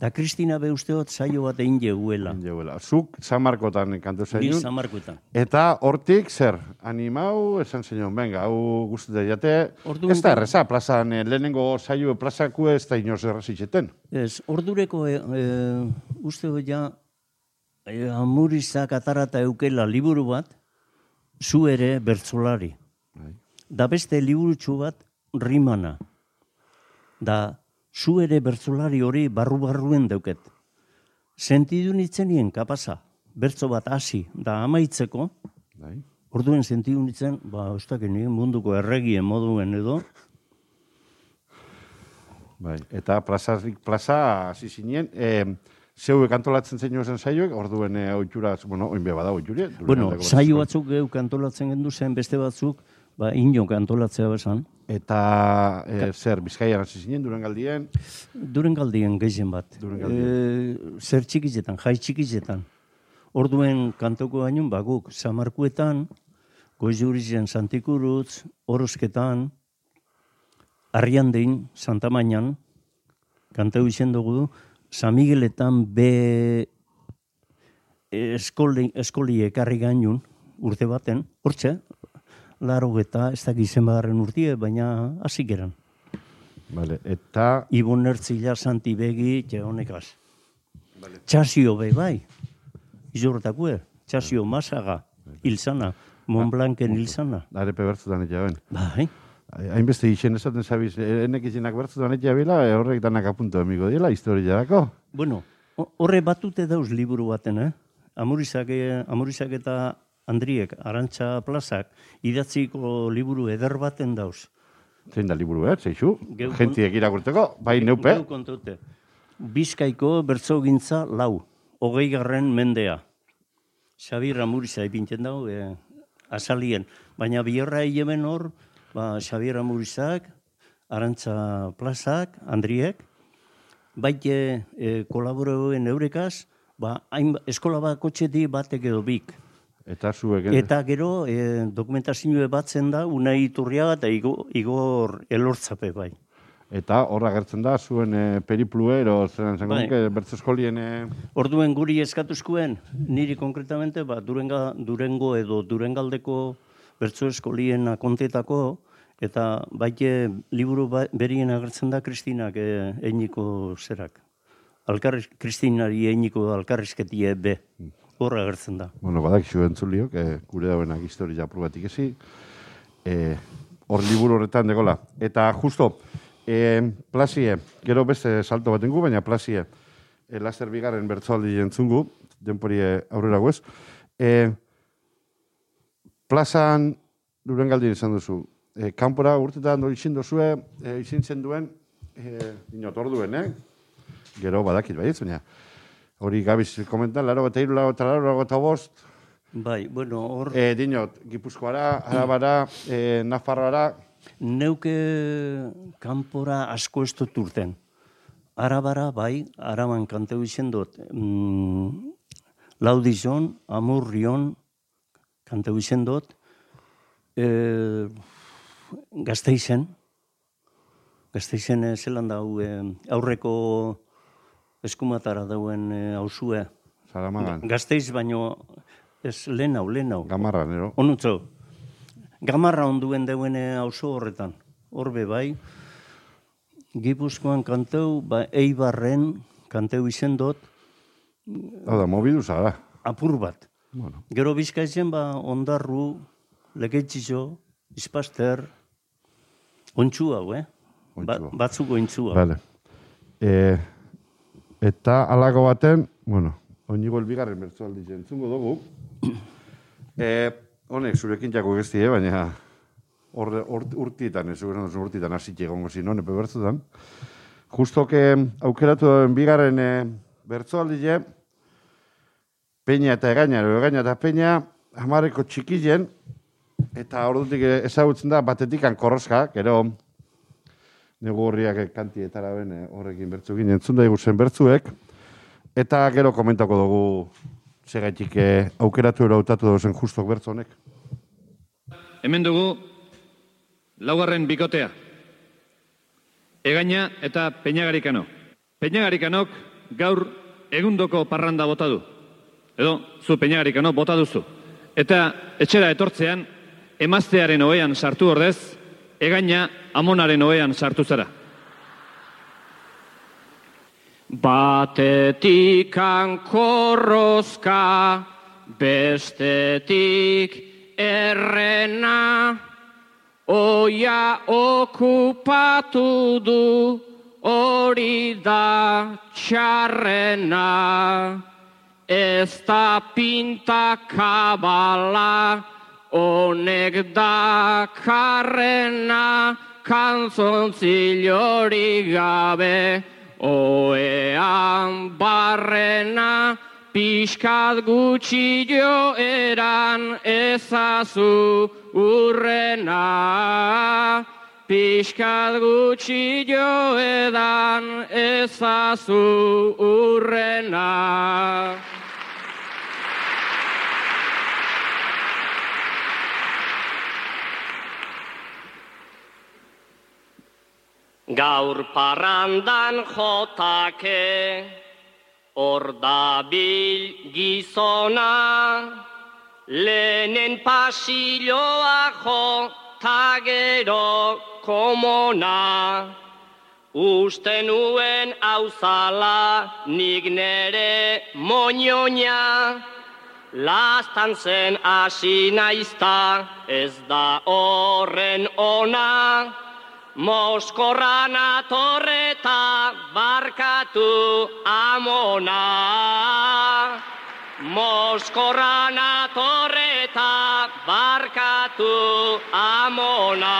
Da Kristina be usteot saio bat egin jeguela. Jeuela. Zuk San Markotan kantu Ni zainun. samarkuetan. Eta hortik zer, animau, esan zenion, venga, hau guztete jate. Orduan- ez da erreza, plazan, eh, lehenengo saio plazaku ez da inoz errezitzeten. Ez, ordureko e, e, uste ja e, amurizak atarata eukela liburu bat, zu ere bertzolari. Bai. Da beste liburutxu bat rimana. Da zu ere bertzolari hori barru-barruen dauket. Sentidu nitzenien kapasa, bertzo bat hasi, da amaitzeko, Bai. orduen sentidu nitzen, ba, ustak munduko erregien moduen edo, Bai. Eta plazarik plaza hasi zinen, e, zeuek antolatzen zein zen saioek, orduen e, oitxura, bueno, oin beba da oitxuri. Bueno, saio batzuk geuk antolatzen gendu zen, beste batzuk, ba, inok antolatzea besan. Eta e, zer, bizkaian hasi zinen, duren galdien, Duren galdien gehien bat. Durengaldien. E, zer txikizetan, jai txikizetan. Orduen kantoko gainun, ba, guk, Samarkuetan, Goizurizen Santikurutz, Orosketan, Arriandein, Santa Mainan, kantau izen dugu, San Migueletan be eskoli, eskoli ekarri gainun, urte baten, hortxe, laro eta ez dakit zenbagarren urtie, baina hasi geran. Vale. Eta, Ibon Ertzila, Santi Begi, je honekaz. Txasio be bai, izorretakue, txasio masaga, hilzana, Montblanken hilzana. arepe bertzutan eta ben. Bai, Hainbeste izen esaten zabiz, eh, enek izenak bertzutan eta bila, e, horrek danak apunto emigo diela, historia dako. bueno, ho- horre batute dauz liburu baten, eh? Amurizak, eh, amurizak eta Andriek, Arantxa Plazak, idatziko liburu eder baten dauz. Zein da liburu, eh? Zeixu? Gentiek irakurteko, bai neupe. Geu kontute. Bizkaiko bertzogintza lau, hogei garren mendea. Xabir Amuriza ipintzen dago, e, azalien. Baina biherra hemen hor, ba, Xabir Amurizak, Arantza Plazak, Andriek, baite e, kolaboreoen eurekaz, ba, hain, eskola bat kotxeti batek edo bik. Eta zuek, Eta gero, e, dokumentazioe batzen da, unai iturriaga eta Igor, Igor elortzape bai. eta horra gertzen da, zuen e, periplue, ero zeran zango Bai. nuke, bertzo eskolien, e, Orduen guri eskatuzkuen, niri konkretamente, ba, durenga, durengo edo durengaldeko bertso eskolien akontetako, eta baite liburu ba, berien agertzen da Kristinak e, einiko zerak. Alkarriz, Kristinari einiko alkarrizketie be. Horra agertzen da. bueno, badak zuen entzuliok, e, gure dauenak historia aprobatik ezi, e, hor liburu horretan degola. Eta justo, e, plazie, gero beste salto bat ingu, baina plazie, e, laster bigarren bertzoaldi entzungu, denpori e, aurrera guez. E, plazan, duren galdien izan duzu, e, kanpora urtetan do izin duzue, e, izin zen duen, e, inot orduen, eh? Gero badakit baietz, baina hori gabiz komentan, laro eta iru, laro eta laro eta bost, Bai, bueno, hor, e, dinot, Gipuzkoara, Arabara, e, Nafarroara, neuke kanpora asko ez dut urten. Arabara, bai, araban kanteu izen dut. Mm, Laudizon, Amurrion, kanteu izen dut. E, Gazteizen, Gazteizen eh, zelan dau, e, aurreko eskumatara dauen e, hausue. Saramagan, Gazteiz baino, ez lehen hau, lehen hau. Gamarra, nero. Onutzo, gamarra onduen deuen auzo horretan. Horbe bai, Gipuzkoan kanteu, ba, eibarren kanteu izen dut, Hau da, mobidu zara. apur bat. Bueno, Gero bizkaizen, ba, ondarru, legeitzizo, izpaster, ontsu hau, eh? Ba, Ontsu hau. batzuk ontsu hau. vale. E, eta alako baten, bueno, oinigo elbigarren bertzoaldi entzungo dugu. E, honek, zurekin jako gesti, eh, baina hor, hor, urtietan, ez zuren duzun urtietan hasi egongo zin, nepe bertzutan. Justo que aukeratu duen bigarren e, bertzoaldi Peña eta egaina, egaina eta peña, hamareko txikien, eta ordutik ezagutzen da, batetikan korroska, gero nego horriak kantietara ben eh, horrekin bertzukin entzun daigu zen bertzuek, eta gero komentako dugu segaitik eh, aukeratu ero hautatu dozen justok bertzo honek. Hemen dugu laugarren bikotea. Egaina eta Peñagarikano. Peñagarikanok gaur egundoko parranda bota du. Edo, zu peinagarika, no, bota duzu. Eta etxera etortzean, emaztearen oean sartu ordez, egaina amonaren oean sartu zara. Batetikan korrozka, bestetik errena, oia okupatu du, hori da txarrena. Ez da pinta kabala, honek da karrena, kanzontzilori gabe, oean barrena, pixkat gutxi joeran ezazu urrena. Pixkat gutxi joedan ezazu urrena. Gaur parrandan jotake, hor dabil gizona, lehenen pasiloa jo, ta gero komona. Uste nuen auzala nik nere moñoña, lastan zen hasi naizta ez da horren ona. Moskorran atorreta barkatu amona. Moskorran atorreta barkatu amona.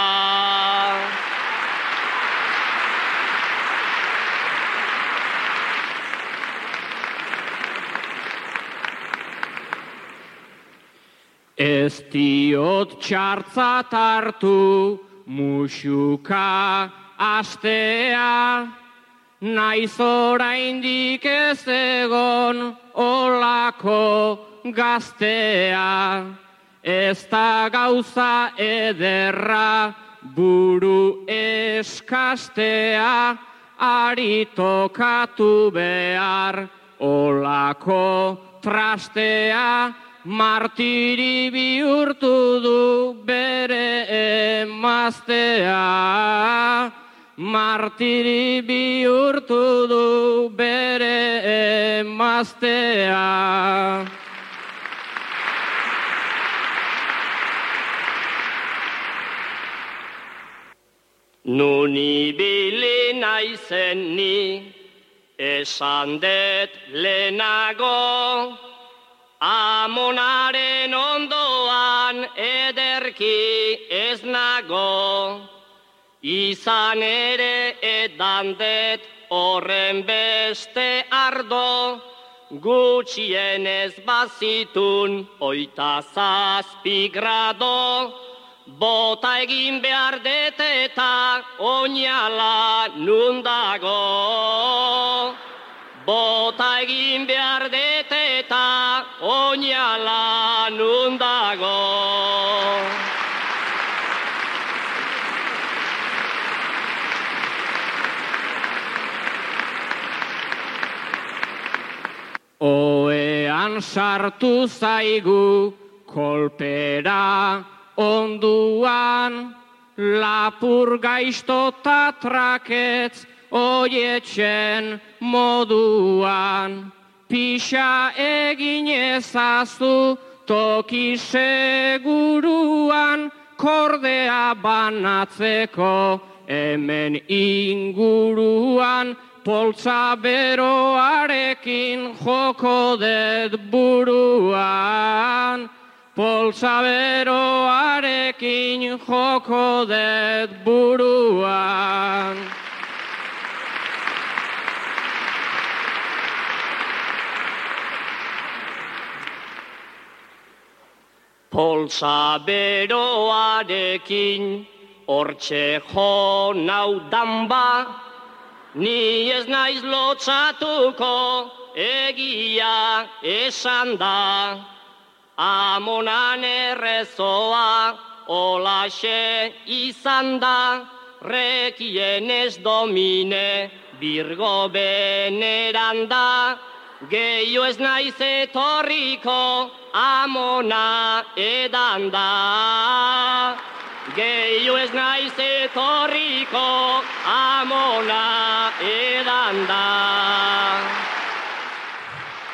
Ez diot txartzat hartu, musuka astea, naiz oraindik ez egon olako gaztea. Ez da gauza ederra buru eskastea, ari tokatu behar olako trastea, martiri bihurtu du bere emaztea. Martiri bihurtu du bere emaztea. Nun ibili naizen ni, esan det lehenago, amonaren ondoan ederki ez nago, izan ere edan horren beste ardo, gutxienez bazitun oita zazpi grado, Bota egin behar det eta oinala nundago. Bota egin behar det oinala nundago. Oean sartu zaigu kolpera onduan, lapur gaiztota traketz oietzen moduan. Pixa egin ezazu toki seguruan, kordea banatzeko hemen inguruan, poltza beroarekin joko dut buruan. Poltza beroarekin joko dut buruan. Poltza beroarekin hortxe jo naudan ba, ni ez naiz lotzatuko egia esan da. Amonan errezoa olaxe izan da, rekien ez domine birgo beneran da, gehiu ez naiz etorriko, amona edan da. Gehiu ez naiz etorriko, amona edan da.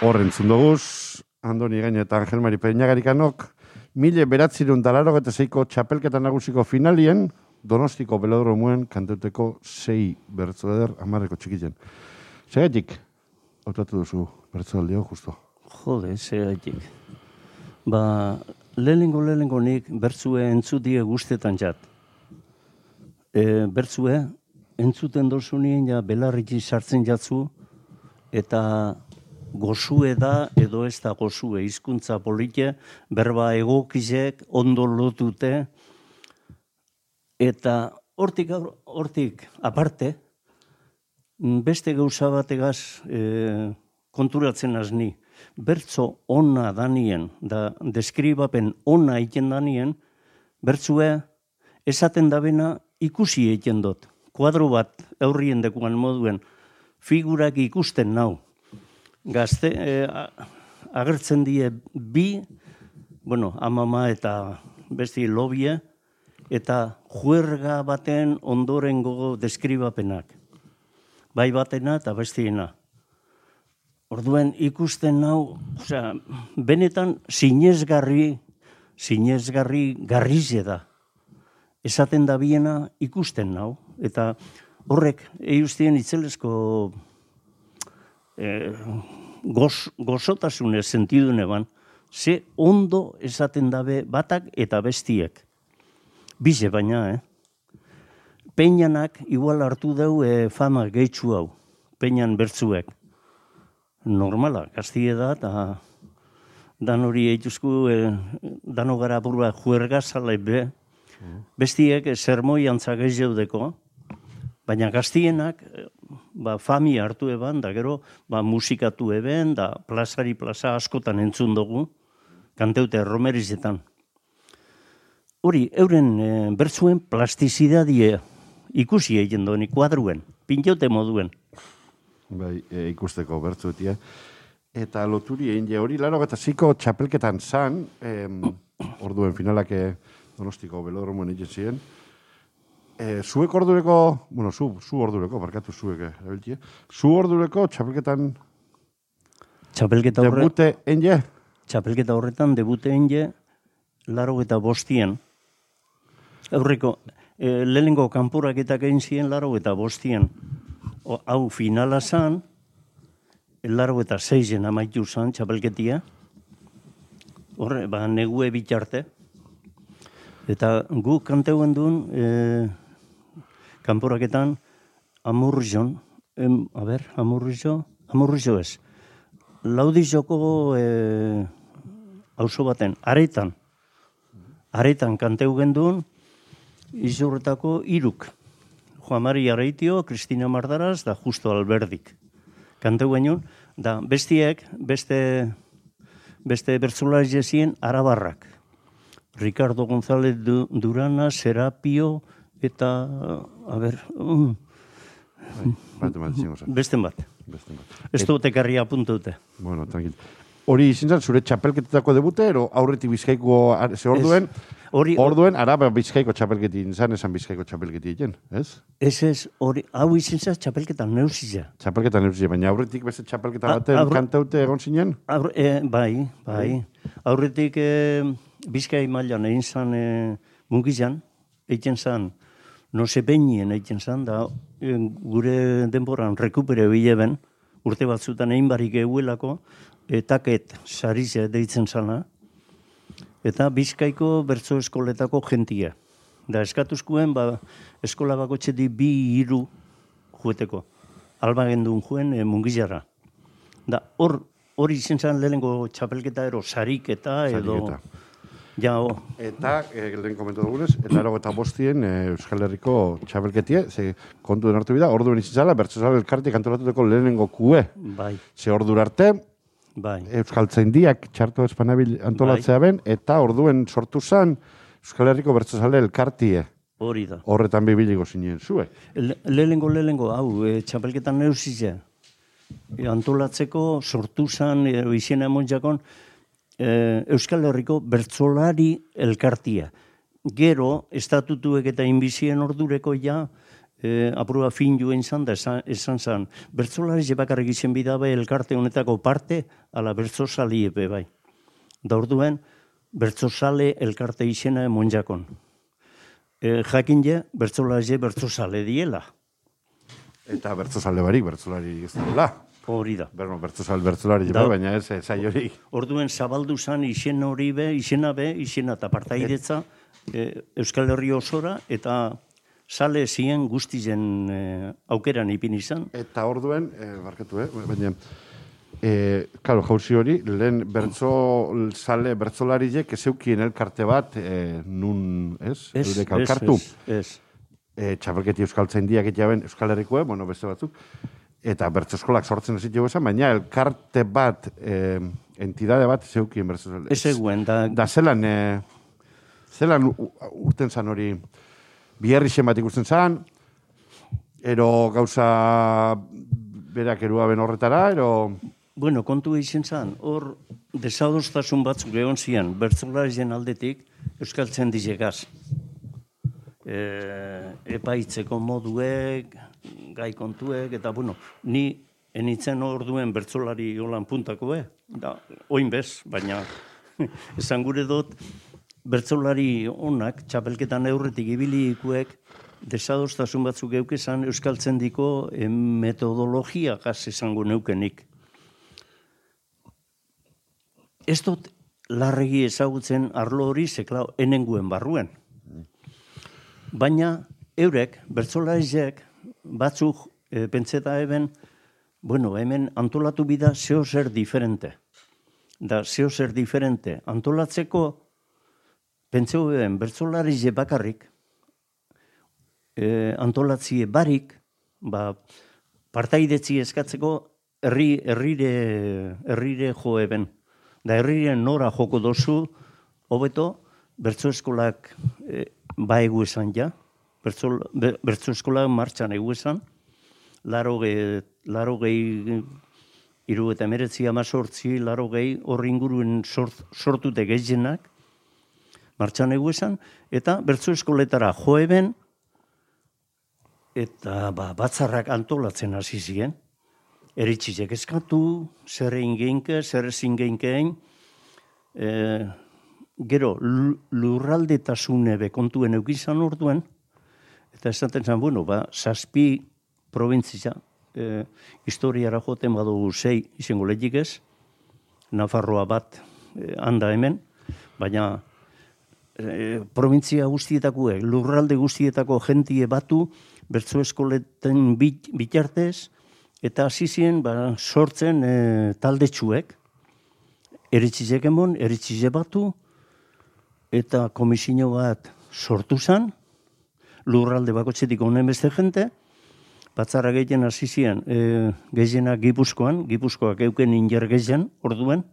Horren zundoguz, Andoni Gaina eta Angel Mari Peñagarikanok, mile beratzirun dalaro eta zeiko txapelketa nagusiko finalien, donostiko belodromuen kanteuteko sei bertzo amarreko txikiten. Segatik, hautatu duzu bertzo aldio, justo. Jode, zeatik. Ba, lehenengo lehenengo nik bertzue entzudie guztetan jat. E, bertzue entzuten dozunien ja belarriki sartzen jatzu eta gozue da edo ez da gozue hizkuntza polite, berba egokizek ondo lotute eta hortik, hortik aparte, beste gauza bategaz e, konturatzen azni. Bertzo ona danien, da deskribapen ona egiten danien, bertzue esaten dabena ikusi egiten dut. Kuadro bat aurrien dekuan moduen, figurak ikusten nau. Gazte, e, agertzen die bi, bueno, amama eta besti lobie, eta juerga baten ondorengo deskribapenak. Bai batena eta bestiena. Orduen ikusten nau, osea, benetan sinesgarri, sinesgarri garrize da. Esaten da biena ikusten nau. Eta horrek, eustien itzelesko eh, goz, gozotasunez sentidun eban, ze ondo esaten dabe batak eta bestiek. Bize baina, eh? Peñanak igual hartu dau e, fama gehitzu hau, peñan bertzuek. Normala, gaztie da, eta dan hori eituzku, e, dano gara burua juerga zale be. Bestiek sermoi antza gehiaudeko, baina gaztienak e, ba, fami hartu eban, da gero ba, musikatu eben, da plazari plaza askotan entzun dugu, kanteute romerizetan. Hori, euren e, bertzuen plastizidadie ikusi egin duen, kuadruen, pintote moduen. Bai, e, ikusteko bertzuetia. Eta loturi egin je hori, laro eta ziko txapelketan zan, em, orduen finalak eh, donostiko belodromoen egin ziren. E, zuek ordureko, bueno, zu, zu ordureko, barkatu zuek, eh, erabiltie. Zu ordureko txapelketan Txapelketa, horre, debute enge, txapelketa horretan debuteen je, laro eta bostien. Aurreko, e, lehenengo kanporaketak egin ziren laro eta bostien. O, hau finala zan, laro eta seizen amaitu zan txapelketia. Horre, ba, negue bitarte. Eta gu kanteuen duen, e, kanporaketan, amurrion, em, a ber, amurrio, amurrio ez. Laudizoko e, auzo baten, aretan, aretan kanteu genduen, izurretako iruk. Juan Mari Areitio, Kristina Mardaraz, da Justo Alberdik. Kanteu genuen, da bestiek, beste, beste bertzula ezien arabarrak. Ricardo González du, Durana, Serapio, eta, a ber, mm, bat eman zingo zen, beste bat. beste bat. Ez dut ekarri apuntute. Bueno, tranquil. Hori izin zen, zure txapelketetako debute, ero aurretik bizkaiko, ar- ze orduen, Hori, orduen, araba bizkaiko txapelketin, zan esan bizkaiko txapelketi egin, ez? ez ez, hori, hau izin za txapelketan neuzia. Txapelketan eruzi, baina aurretik beste txapelketa baten aurre- kantaute egon zinen? Aur, e, bai, bai. Aurretik e, Bizkai mailan egin zan e, mugizan, egiten zan, no se peñien egiten zan, da e, gure denboran rekupere bileben, urte batzutan egin barik eguelako, etaket sarize deitzen zana, eta Bizkaiko bertso eskoletako jentia. Da eskatuzkuen, ba, eskola bakotxeti bi hiru jueteko. Alba gendun juen e, mungizara. Da, hor, hori izan zen lehenengo txapelketa ero sariketa edo... Sariketa. Ja, o, Eta, e, lehen komentu dugunez, laro eta bostien e, Euskal Herriko txapelketie, ze kontu den hartu bida, orduen izin zala, bertzozal elkartik antolatuteko lehenengo kue. bai, Ze ordur arte, bai. Euskal Tzaindiak txarto espanabil antolatzea ben, eta orduen sortu zan Euskal Herriko bertzozale elkartie. Hori da. Horretan bibiliko zinen zuek. Le- Lehenengo, lehenengo, hau, e, txapelketan neusize. E, antolatzeko sortu zan, e, izena emon jakon, e, Euskal Herriko bertzolari elkartia. Gero, estatutuek eta inbizien ordureko ja, e, apurua fin joen zan da, esan, esan zan, bertzolari jebakarrik izen bidabe elkarte honetako parte, ala bertzosali epe bai. Da orduen, bertzosale elkarte izena emon jakon. E, jakin je, bertzolari bertzosale diela. Eta bertzozale barik, bertzolari ez dela. Hori da. Berno, bertzozal, bertzolari, Da- bai, baina ez, ez hori. Orduen zabaldu zan izen hori be, izena be, izena eta partaidetza e, Euskal Herri osora eta sale zien guztizen e, aukeran ipin izan. Eta orduen, e, barkatu, eh? baina, e, karo, jauzi hori, lehen bertzo, sale, bertzolariek ezeukien elkarte bat, e, nun, ez? Eurek alkartu. Ez, ez. e, txapelketi euskaltzen diak ben Euskal Herrikoe, bueno, beste batzuk, eta bertso eskolak sortzen ez ditu esan, baina elkarte bat, e, entidade bat zeukien bertso Ez eguen, da, Da zelan, e, zelan urten zan hori, biherri zen bat ikusten zan, ero gauza berak erua ben horretara, ero... Bueno, kontu izan zen, hor desadostasun batzuk egon zian, bertzolarien aldetik euskaltzen dizegaz. E, epaitzeko moduek, gai kontuek, eta bueno, ni enitzen orduen bertzolari holan puntako, eh? Da, oin bez, baina esan gure dut, bertzolari onak, txapelketan aurretik ibilikuek, desadostasun batzuk eukezan euskaltzen diko eh, metodologia gaz esango neukenik. Ez dut larregi ezagutzen arlo hori, ze, klau, enenguen barruen. Baina eurek, bertzolaizek, batzuk e, pentseta eben, bueno, hemen antolatu bida zeo zer diferente. Da, zeo zer diferente. Antolatzeko, pentseu eben, bertzolarize bakarrik, e, antolatzie barik, ba, partaidetzi eskatzeko herri, herrire, herrire jo eben. Da herriren nora joko dozu, hobeto, bertso eskolak e, ba egu esan ja, bertso, be- eskolak martxan egu esan, laro, ge, laro gehi, iru eta emeretzi amazortzi, laro gehi, horri inguruen sort, sortute gehienak, martxan egu esan, eta bertso eskoletara joeben, eta ba, batzarrak antolatzen hasi ziren. Eritxizek eskatu, zer egin geinke, zer ezin geinkein. E, gero, lu- lurraldetasune be kontuen eukizan orduen, eta esaten zen, bueno, ba, zazpi provintzia, e, historiara joten badugu sei izango lehik ez, Nafarroa bat e, handa hemen, baina e, provintzia guztietakoek, lurralde guztietako jentie batu, bertso eskoleten bit, bitartez, eta hasi ziren ba, sortzen e, taldetsuek, eritxizek emon, eritxize batu, eta komisio bat sortu zen, lurralde bakotxetik honen beste jente, batzarra gehien hasi ziren, e, gehienak gipuzkoan, gipuzkoak euken inger gehien, orduen,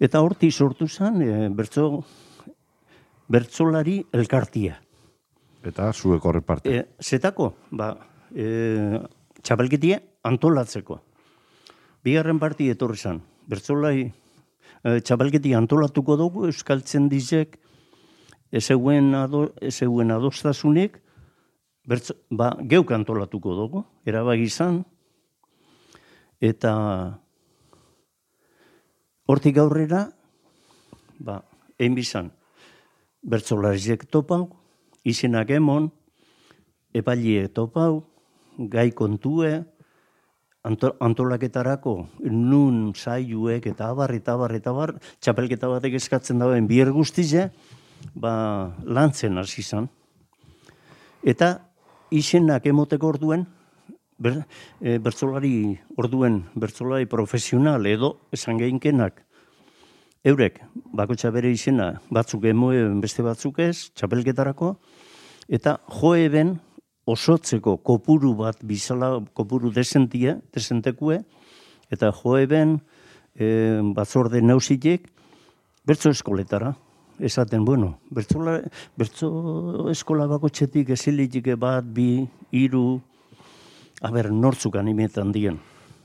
eta horti sortu zen, e, bertso, bertzolari elkartia. Eta zuek horre parte. E, zetako, ba, e, txapelketie antolatzeko. Bigarren parti etorri zen. Bertzolai e, txapelketia antolatuko dugu, euskaltzen dizek, ezeuen, ado, ezeuen adostasunik, bertzo, ba, geuk antolatuko dugu, erabaki izan, eta hortik aurrera, ba, egin bizan, bertzolariek topau, izenak emon, epailie topau, gai kontue, anto, antolaketarako nun zaiuek eta abar, eta abar, eta abar, txapelketa batek eskatzen dauen bier guztize, ba, lantzen hasi izan. Eta izenak emoteko orduen, ber, e, bertzolari orduen, bertzolari profesional edo esan geinkenak, eurek, bakotxa bere izena, batzuk emoeben beste batzuk ez, txapelketarako, eta joeben osotzeko kopuru bat bizala, kopuru desentie, desentekue, eta joeben e, batzorde nausitek, bertso eskoletara, esaten, bueno, bertzola, bertzo eskola bako txetik ezilitik bat, bi, hiru, aber, nortzuk animetan dien.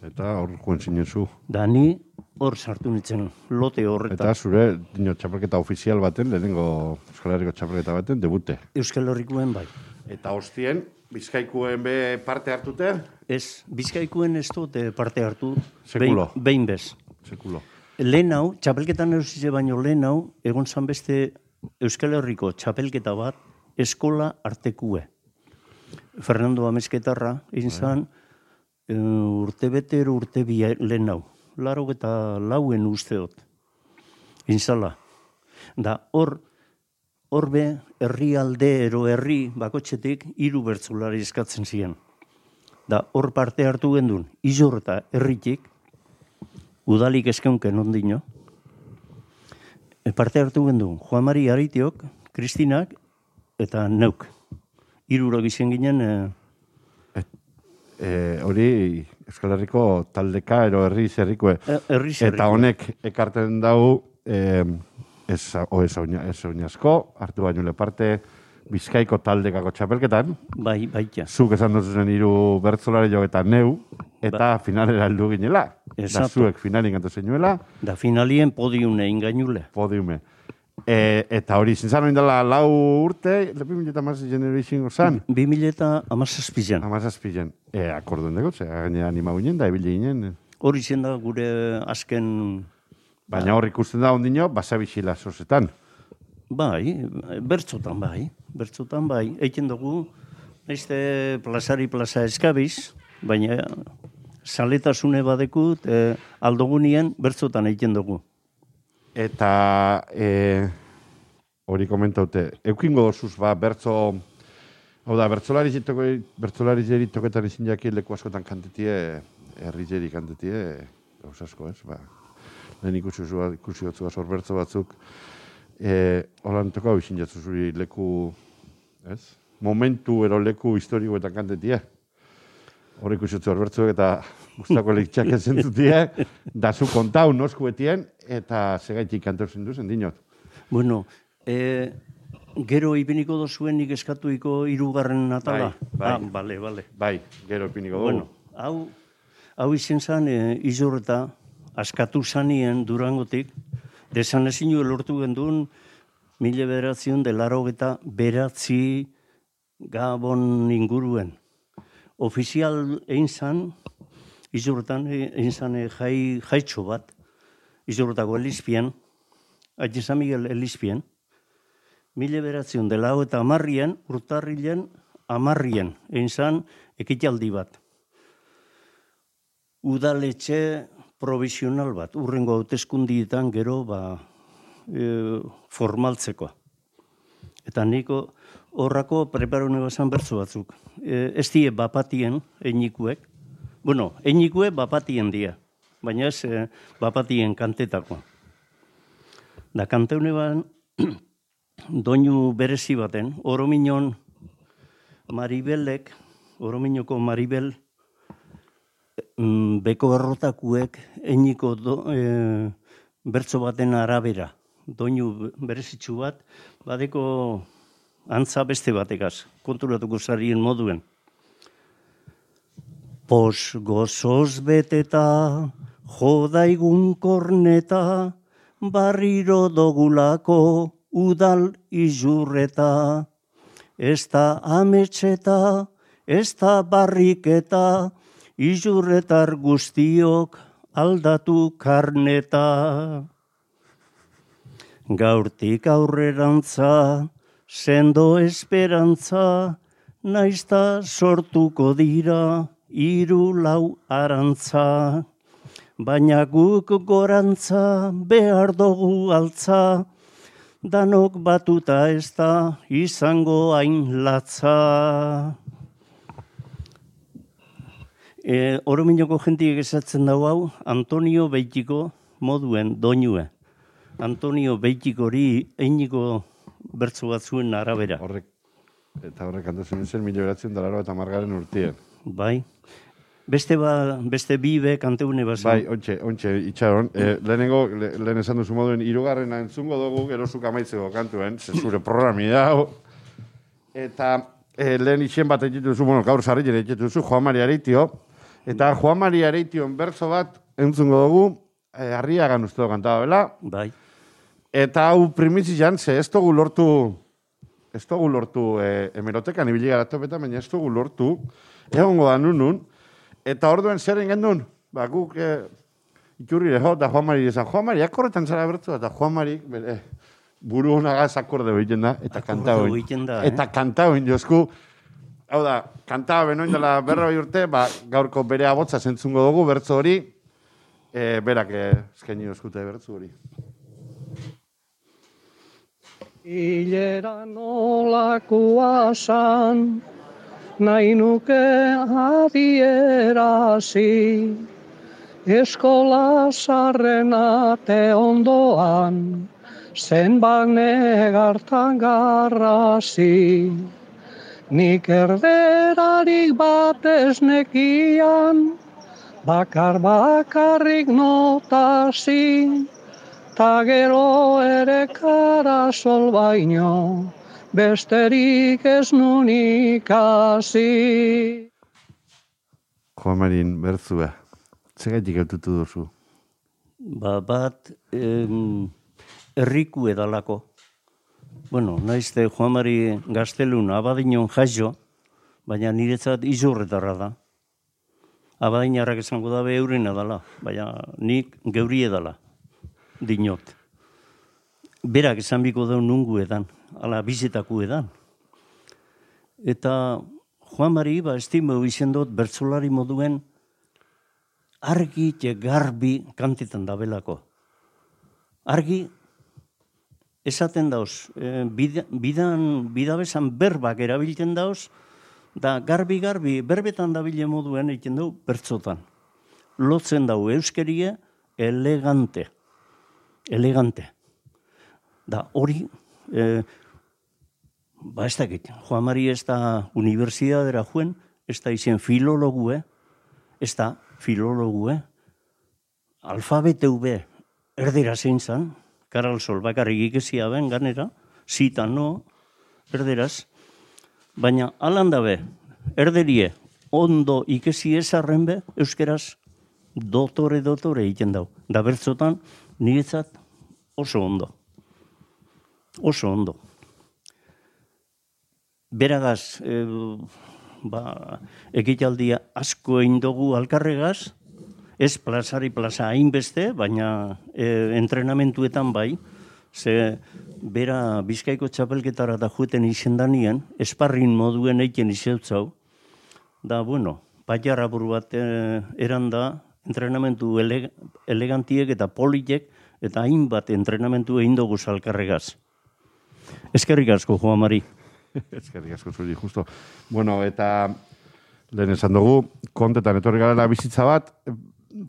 Eta hor joan zinezu. Da ni hor sartu nintzen, lote horretan. Eta zure, dino, txapelketa ofizial baten, lehenengo Euskal Herriko txapelketa baten, debute. Euskal Herrikoen bai. Eta hostien, bizkaikuen be parte hartute, Ez, bizkaikuen ez dut eh, parte hartu. Sekulo. Behin, behin bez. sekulo. Lehen hau, txapelketan eusize baino lehen hau, egon zan beste Euskal Herriko txapelketa bat, eskola artekue. Fernando Amezketarra, egin zan, e, urte betero urte bi lehen hau. Laro eta lauen usteot. Egin zala. Da, hor, hor be, herrialde ero herri bakotxetik hiru bertzulari eskatzen ziren. Da, hor parte hartu gendun, izor eta herritik, udalik eskeunken ondino, e, parte hartu gendun, Juan Mari Aritiok, Kristinak, eta neuk. Iruro gizien ginen, e, E, hori Euskal Herriko taldeka ero herri zerrikoe. e, herri Eta honek ekarten dau eh, ez, o ez, oina, ez oinazko, hartu baino leparte Bizkaiko taldekako txapelketan, Bai, baita. zuk esan duzuzen hiru bertzolare jo eta neu, eta finalera heldu ginela. Da Exacto. zuek finalin gantu zeinuela, Da finalien podiune ingainule. podiume. E, eta hori, zintzan dela lau urte, lepi mileta mazi generation zan, 2000 eta amazazpizan. amazazpilen. E, akorduen dugu, ze gaine anima ginen, da ibili ginen. Hori zen da gure azken, Baina hor ikusten da ondino, basabixila sosetan. bai, bertzotan bai, bertzotan bai. Eiten dugu, naizte plazari plaza eskabiz, baina saletasune badekut, e, aldogunien bertzotan egiten dugu. Eta e, hori komentaute, eukingo dozuz ba, bertzo, hau da, bertzolari zitoko, bertzolari zeri toketan izin jaki leku askotan kantetie, herri zeri kantetie, gauz asko ez, ba, lehen ikusi zua, ikusi otzu azor bertzo batzuk, e, holan toko hau izin jatzu zuri leku, ez? Momentu ero leku historikoetan kantetie. Hor ikusi otzu bertzuek eta guztako lektxak entzutie, da zu kontau noskuetien, eta segaitik kantor zinduzen dinot. Bueno, e, gero ipiniko dozuen nik eskatuiko irugarren atala? Bai, bai. Ah, bale, bale. Bai, gero ipiniko dugu. Bueno, hau, hau izen zan, e, izorreta, askatu zanien durangotik, desan ezin lortu gendun, mila beratzen delaro eta beratzi gabon inguruen. Ofizial egin zan, izurretan egin zan e, jai, jaitxo bat, izurretako elizpian, Aiti San Miguel elizpian, mila beratzen dela eta amarrien, urtarrilen amarrien, egin zan ekitaldi bat. Udaletxe provisional bat, urrengo hauteskundietan gero ba, e, formaltzeko. Eta niko horrako preparo negozan bertzo batzuk. E, ez die bapatien, einikuek, bueno, einikue bapatien dia, baina ez e, bapatien kantetako. Da kanteune ban, doinu berezi baten, orominon Maribelek, orominoko Maribel, mm, beko errotakuek einiko do, e, bertso baten arabera, doinu berezitsu bat, badeko antza beste batekaz, konturatuko zarien moduen. Pos gozoz beteta, jodaigun korneta, barriro dogulako udal izurreta. Ez da ametxeta, ez da barriketa, izurretar guztiok aldatu karneta. Gaurtik aurrerantza, sendo esperantza, naizta sortuko dira hiru lau arantza. Baina guk gorantza behar dugu altza, danok batuta ez da izango hain latza. E, Orominoko jentiek esatzen dago hau, Antonio Beitiko moduen doinue. Antonio Beitik hori einiko bertso batzuen arabera. Horrek, eta horrek kantu zen mila beratzen dalaro eta margaren urtien. Bai. Beste ba, beste bi be kanteune bazen. Bai, ontxe, ontxe, itxaron. E, lehenengo, le, lehen esan duzu moduen, irugarrena entzungo dugu, gero zuk amaitzeko kantuen, zure programi dago. Eta e, lehen itxen bat egiten duzu, bueno, gaur sarri jere egiten duzu, Juan Mari Areitio. Eta Juan Mari Areition berzo bat entzungo dugu, e, harriagan uste dugu kantaba bela. Bai. Eta hau primitzian, ze ez dugu lortu, ez dugu lortu e, hemerotekan ibili gara topetan, baina ez dugu lortu, egongo da nunun, eta orduen zer egin gendun, ba, guk e, iturrire jo, eta Juan Mari esan, Juan Mari, akorretan zara bertu, eta Juan Mari, bere, buru honagaz akorde egiten da, eta kanta egiten da, eh? Eta kanta hoin jozku, hau da, kanta benoin dela berroi urte, ba, gaurko bere abotza zentzungo dugu, bertzo hori, e, berak eskaini oskute bertzo hori. Hilera nolakoa san, nahi nuke adierazi, eskola sarrena te ondoan, zenbat negartan garrazi. Nik erderarik bat ez nekian, bakar bakarrik notasi, Ta gero ere karasol baino, besterik ez nun ikasi. Juan Marin bertzua. Zegaitik eututu duzu. Ba, bat, em, erriku edalako. Bueno, naizte Juan Mari Gaztelun abadinon jaso, baina niretzat izurretarra da. Abadinarrak esango dabe euren edala, baina nik geuri edala, dinot. Berak esan biko dau nungu edan, ala bizitaku edan. Eta Juan Mari, ba, estimeu izen dut, bertzolari moduen, argi eta garbi kantetan dabelako. Argi, esaten dauz, e, bida- bidan, bidabesan berbak erabiltzen dauz, da garbi-garbi berbetan dabile moduen egiten du bertzotan. Lotzen dau euskerie elegante. Elegante. Da hori, e, ba ez dakit, Juan Mari ez da unibertsitatera juen, ez da izen filologue, ez da filologue, alfabeteu be, erdera zein zan, karal sol bakarrik ikesia ben ganera, zita no, erderaz, baina alan dabe, erderie, ondo ikesi ezarren be, euskeraz, dotore, dotore egiten dau. Da bertzotan, niretzat oso ondo. Oso ondo. Beragaz, e, ba, egitaldia asko egin dugu alkarregaz, ez plazari plaza hainbeste, baina e, entrenamentuetan bai, ze bera bizkaiko txapelketara da jueten izendanien, esparrin moduen eiken izeutzau, da, bueno, patiarra buru bat e, eran da, entrenamentu ele, elegantiek eta politek, eta hainbat entrenamentu egin dugu alkarregaz. Eskerrik asko, Juan Mari. Eskerrik asko zuri, justo. Bueno, eta lehen esan dugu, kontetan etorri garela bizitza bat,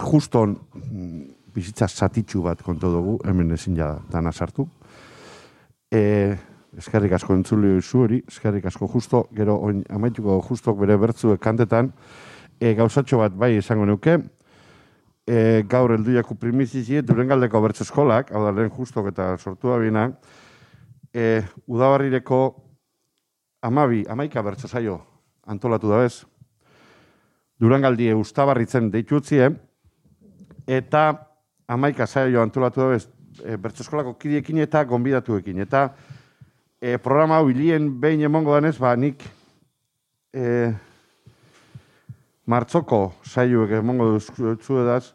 juston mm, bizitza zatitxu bat kontu dugu, hemen ezin ja dana sartu. E, eskerrik asko entzuli zu hori, eskerrik asko justo, gero oin, amaituko justok bere bertzuek kantetan, e, gauzatxo bat bai esango nuke, e, gaur helduiako primizizie, durengaldeko bertso eskolak, hau da lehen justok eta sortu da bina, e, udabarrireko amabi, amaika bertso saio antolatu da bez. Durangaldi eustabarritzen deitu utzie, eta amaika saio antolatu da bez, e, bertso eskolako kidiekin eta gonbidatuekin. Eta e, programa hau hilien behin emongo danez, ba, nik e, martzoko saioek emongo duzku edaz,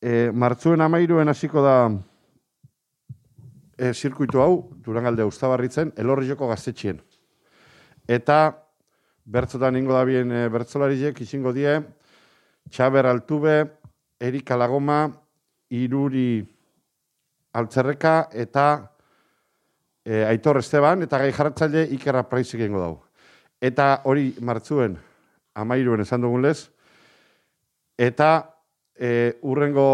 e, martzuen amairuen hasiko da e, zirkuitu hau, Durangalde Uztabarritzen, elorrioko gaztetxien. Eta bertzotan ingo da bien e, bertzolariek izango die, Txaber Altube, Erika Lagoma, Iruri Altzerreka eta e, Aitor Esteban, eta gai jarratzaile Ikerra Praizek ingo dau. Eta hori martzuen, amairuen esan dugun lez, eta e, urrengo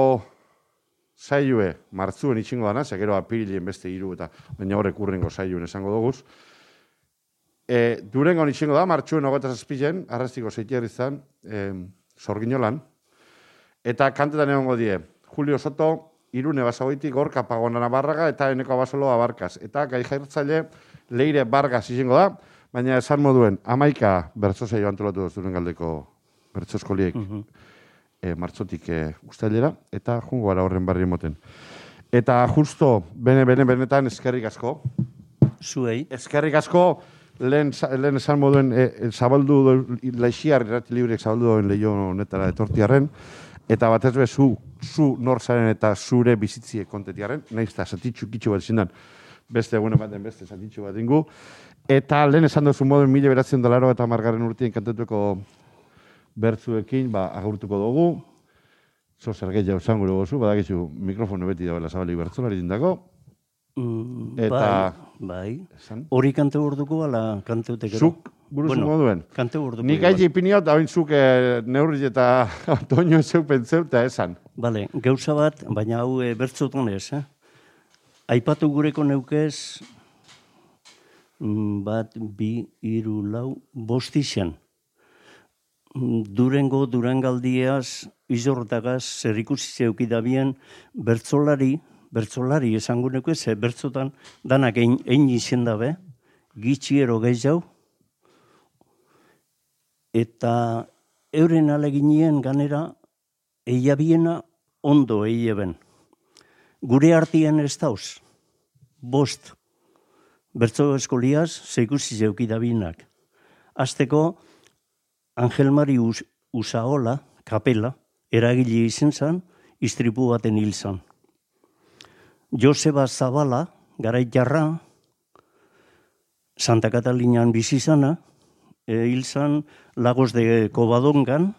saioe martzuen itxingo dana, ze gero apirilien beste hiru eta baina horrek urrengo saioen esango doguz. E, durengo itxingo da, martxuen hogeta zazpilen, arrastiko zeitiar izan, e, Zorginolan, eta kantetan egongo die, Julio Soto, Irune Basagoitik, Gorka Pagona Barraga, eta Eneko Abasolo Abarkaz. Eta gai jairtzaile Leire Bargaz izango da, baina esan moduen, amaika bertso zeio antolatu duzuen galdeko bertso eskoliek e, martxotik e, ustailera, eta jungo gara horren barri moten. Eta justo, bene, bene, benetan eskerrik asko, Zuei, Eskerrik asko, lehen, lehen esan moduen, e, e, zabaldu, laixiar irrati librek zabaldu duen leio honetara etortiarren, eta batez be zu, zu nor zaren eta zure bizitzie kontetiarren, nahiz eta zatitxu kitxu bat zindan, beste egun ematen beste zatitxu bat ingu, eta lehen esan duzu moduen mila beratzen dalaro eta margarren urtien kantatuko bertzuekin, ba, agurtuko dugu, zo zer gehiago esan gure gozu, badakizu mikrofono beti dagoela zabalik bertzolari dindako, mm, Eta- bai, bai. esan. Hori kante urduko, ala kante uteke. Zuk buruz moduen? Kante urduko. Nik igual. gaiti ipiniot, da zuk eh, neurri eta toño zeu pentseu eta esan. Bale, gauza bat, baina hau e, bertzotan ez, eh? Aipatu gureko neukez, mm, bat, bi, iru, lau, bost izan. Mm, Durengo, durangaldiaz, izortagaz, zer ikusi zeuki dabien, bertzolari, bertzolari esango neukez, ze bertzotan danak ein, ein izen dabe, gitxiero gehiago, eta euren aleginien ganera eia biena ondo eieben. Gure artien ez dauz, bost, bertzo eskoliaz, zeikusi zeuki dabinak. Azteko, Angel Mari Us Usaola, kapela, eragile izen zan, istripu baten hil zan. Joseba Zabala, garai jarra, Santa Katalinian bizi zana, e, hil zan Lagos de Covadongan,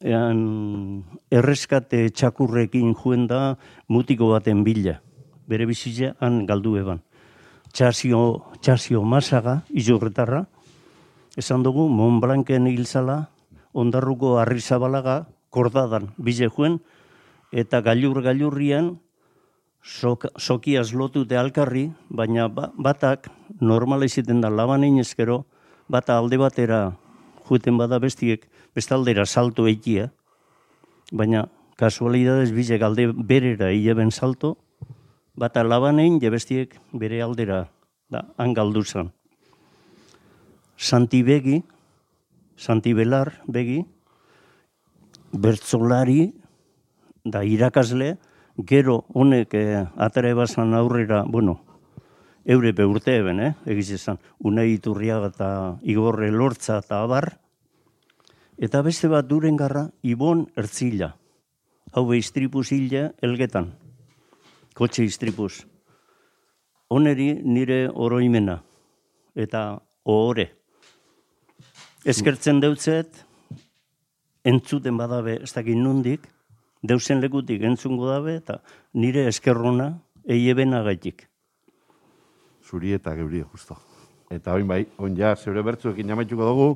ean, erreskate txakurrekin juen da mutiko baten bila. Bere bizitza han galdu eban. Txasio, txasio masaga, izurretarra, esan dugu, Montblanken hilzala, ondarruko arrizabalaga, kordadan, bile juen, eta gailur-gailurrian, sok, sokiaz lotute alkarri, baina ba- batak normala iziten da labanein ezkero, bata alde batera juten bada bestiek, bestaldera salto eikia, baina kasualidades bile alde berera hileben salto, bata labanein, je bestiek bere aldera, da, han galdu zan. Santi Begi, Santi Belar Begi, bertzolari da irakasle, gero honek eh, atare bazan aurrera, bueno, eure be eben, eh? egiz esan, unai iturriaga eta igorre lortza eta abar, eta beste bat duren garra, Ibon Ertzila, hau be istripuz hila elgetan, kotxe istripuz. Oneri nire oroimena, eta ohore. Eskertzen deutzet, entzuten badabe ez dakit nundik, deusen lekutik entzungo dabe, eta nire eskerrona eiebena gaitik. Zuri eta geuri, justo. Eta oin bai, oin ja, zeure bertzuekin jamaituko dugu,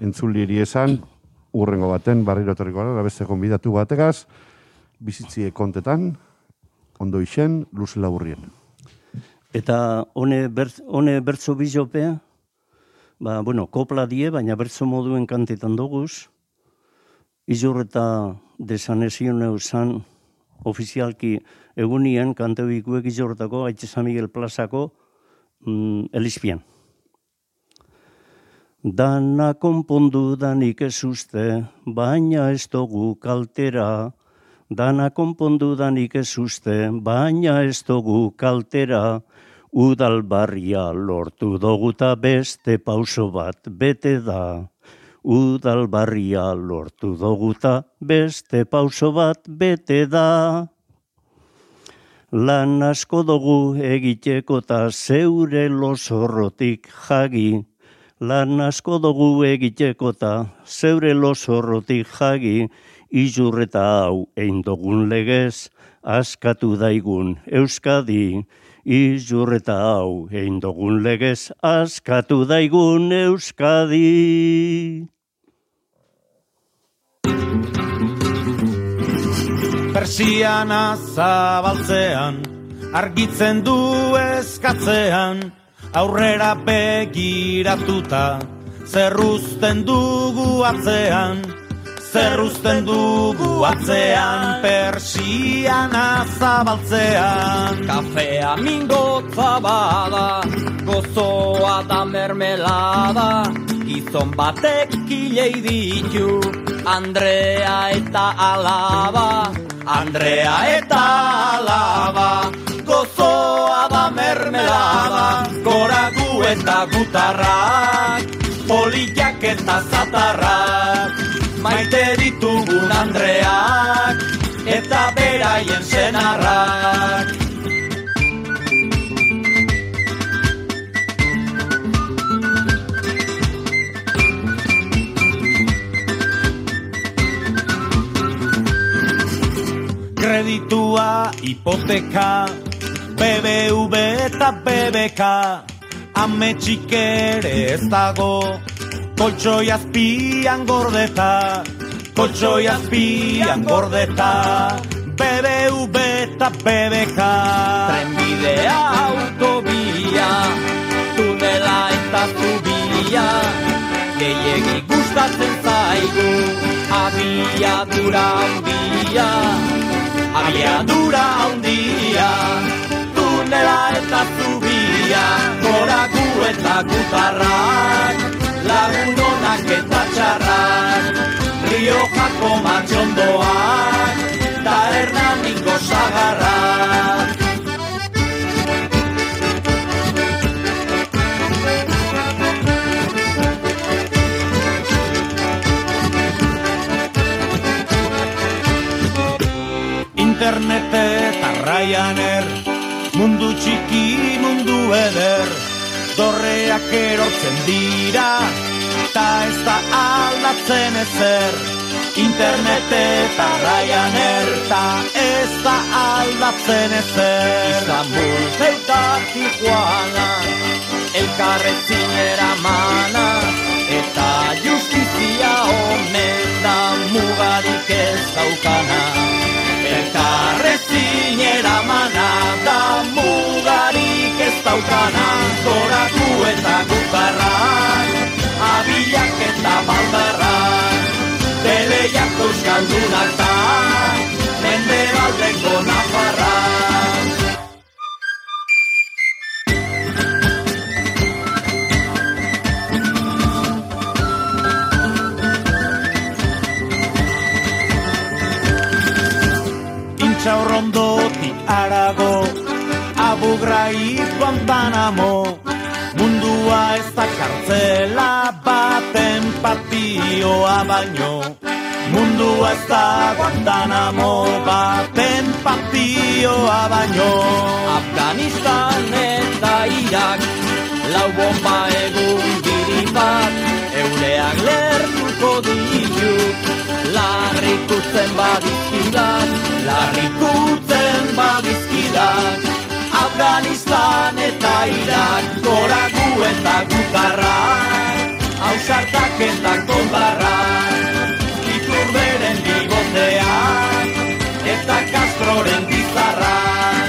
entzuliri esan, urrengo baten, barriro etorriko gara, beste konbidatu bategaz, bizitzie kontetan, ondo isen, luze laburrien. Eta hone, bert, hone bertzo bizopea, ba, bueno, kopla die, baina bertzo moduen kantetan doguz, izur eta desanezion zan ofizialki egunien kantebikuek izortako Aitze San Miguel plazako mm, elizpian. Dana konpondu danik ez uste, baina ez dugu kaltera. Dana konpondu danik ez uste, baina ez dugu kaltera. Udalbarria lortu dugu ta beste pauso bat bete da. Udalbarria lortu dugu ta beste pauso bat bete da. Lan asko dugu egiteko ta zeure losorrotik jagi. Lan asko dugu egiteko ta zeure losorrotik jagi. Izurreta hau egin dugun legez, askatu daigun Euskadi. Izurreta hau egin dugun legez, askatu daigun Euskadi. Persiana zabaltzean, argitzen du eskatzean, aurrera begiratuta, zerruzten dugu atzean, zer usten dugu atzean persiana zabaltzean. Kafea mingotza bada, gozoa da mermelada, gizon batek kilei ditu, Andrea eta alaba, Andrea eta alaba. Gozoa da mermelada goragu eta gutarrak poliak eta zatarrak. Maite ditugun Andreak eta beraien kreditua hipoteka BBV eta BBK ametxik ere ez dago koltsoi azpian gordeta. Koltsoi azpian gordeta BBV eta BBK trenbidea autobia, tunela eta zubia, gehiegi gustatzen zaigu, abiadura handia, abiadura handia tunela eta zubia goragu eta gutarrak lagun onak eta txarrak Riojako matxondoak ta Hernaningo sagarrak Internet eta Ryanair Mundu txiki mundu eder. Dorreak erortzen dira Ta ez da aldatzen ezer. Internet eta Ryanair Ta ez da aldatzen ezer. Istanbul eta Tijuana, elkarretzin eramana, eta justizia honen da mugarik ez daukana. Elkarrezin eramana da mugarik ez daukana Goratu eta gukarrak, abilak eta baldarrak Teleiak euskaldunak da, mende baldeko nafarrak Intxaurrondotik arago Abu Ghraib Guantanamo Mundua ez da kartzela baten patioa baino. Mundua ez da Guantanamo baten patioa baino. Afganistan eta Irak, lau bomba egun diripat, eureak lertuko ditu, larrikutzen badizkidak, Larrikutzen badizkidak Afganistan eta Irak Goragu eta gutarrak Hausartak eta kondarrak Iturberen bigoteak Eta Castroren bizarrak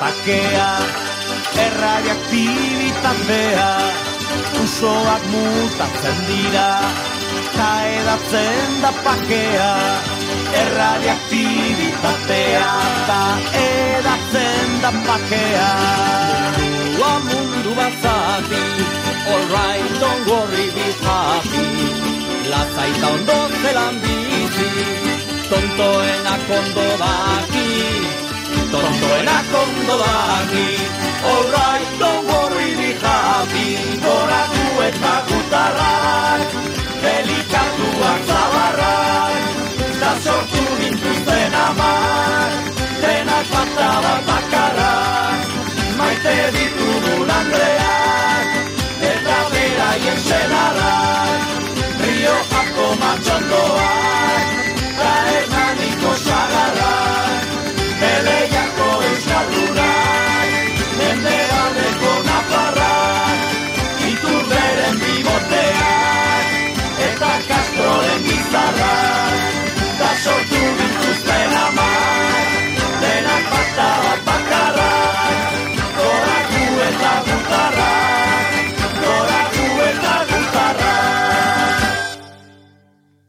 atakea Erradiaktibitatea Usoak mutatzen dira Ta edatzen da pakea Erradiaktibitatea Ta edatzen da pakea Mundua mundu bazati, all right, don't worry, be happy. Lazaita ondo zelan bizi, tontoenak ondo daki, tontoenak ondo daki Alright, don't worry, be happy. Goratu eta gutarrak Delikatuak zabarrak Da sortu gintuzten amar Denak bata bat bakarrak. Maite ditugun andreak Eta beraien senarrak. Rio jako matxondoak. den den konaparra itu eta kastroen gitarra da sortu bituztena ma dena fata bakarra go lagu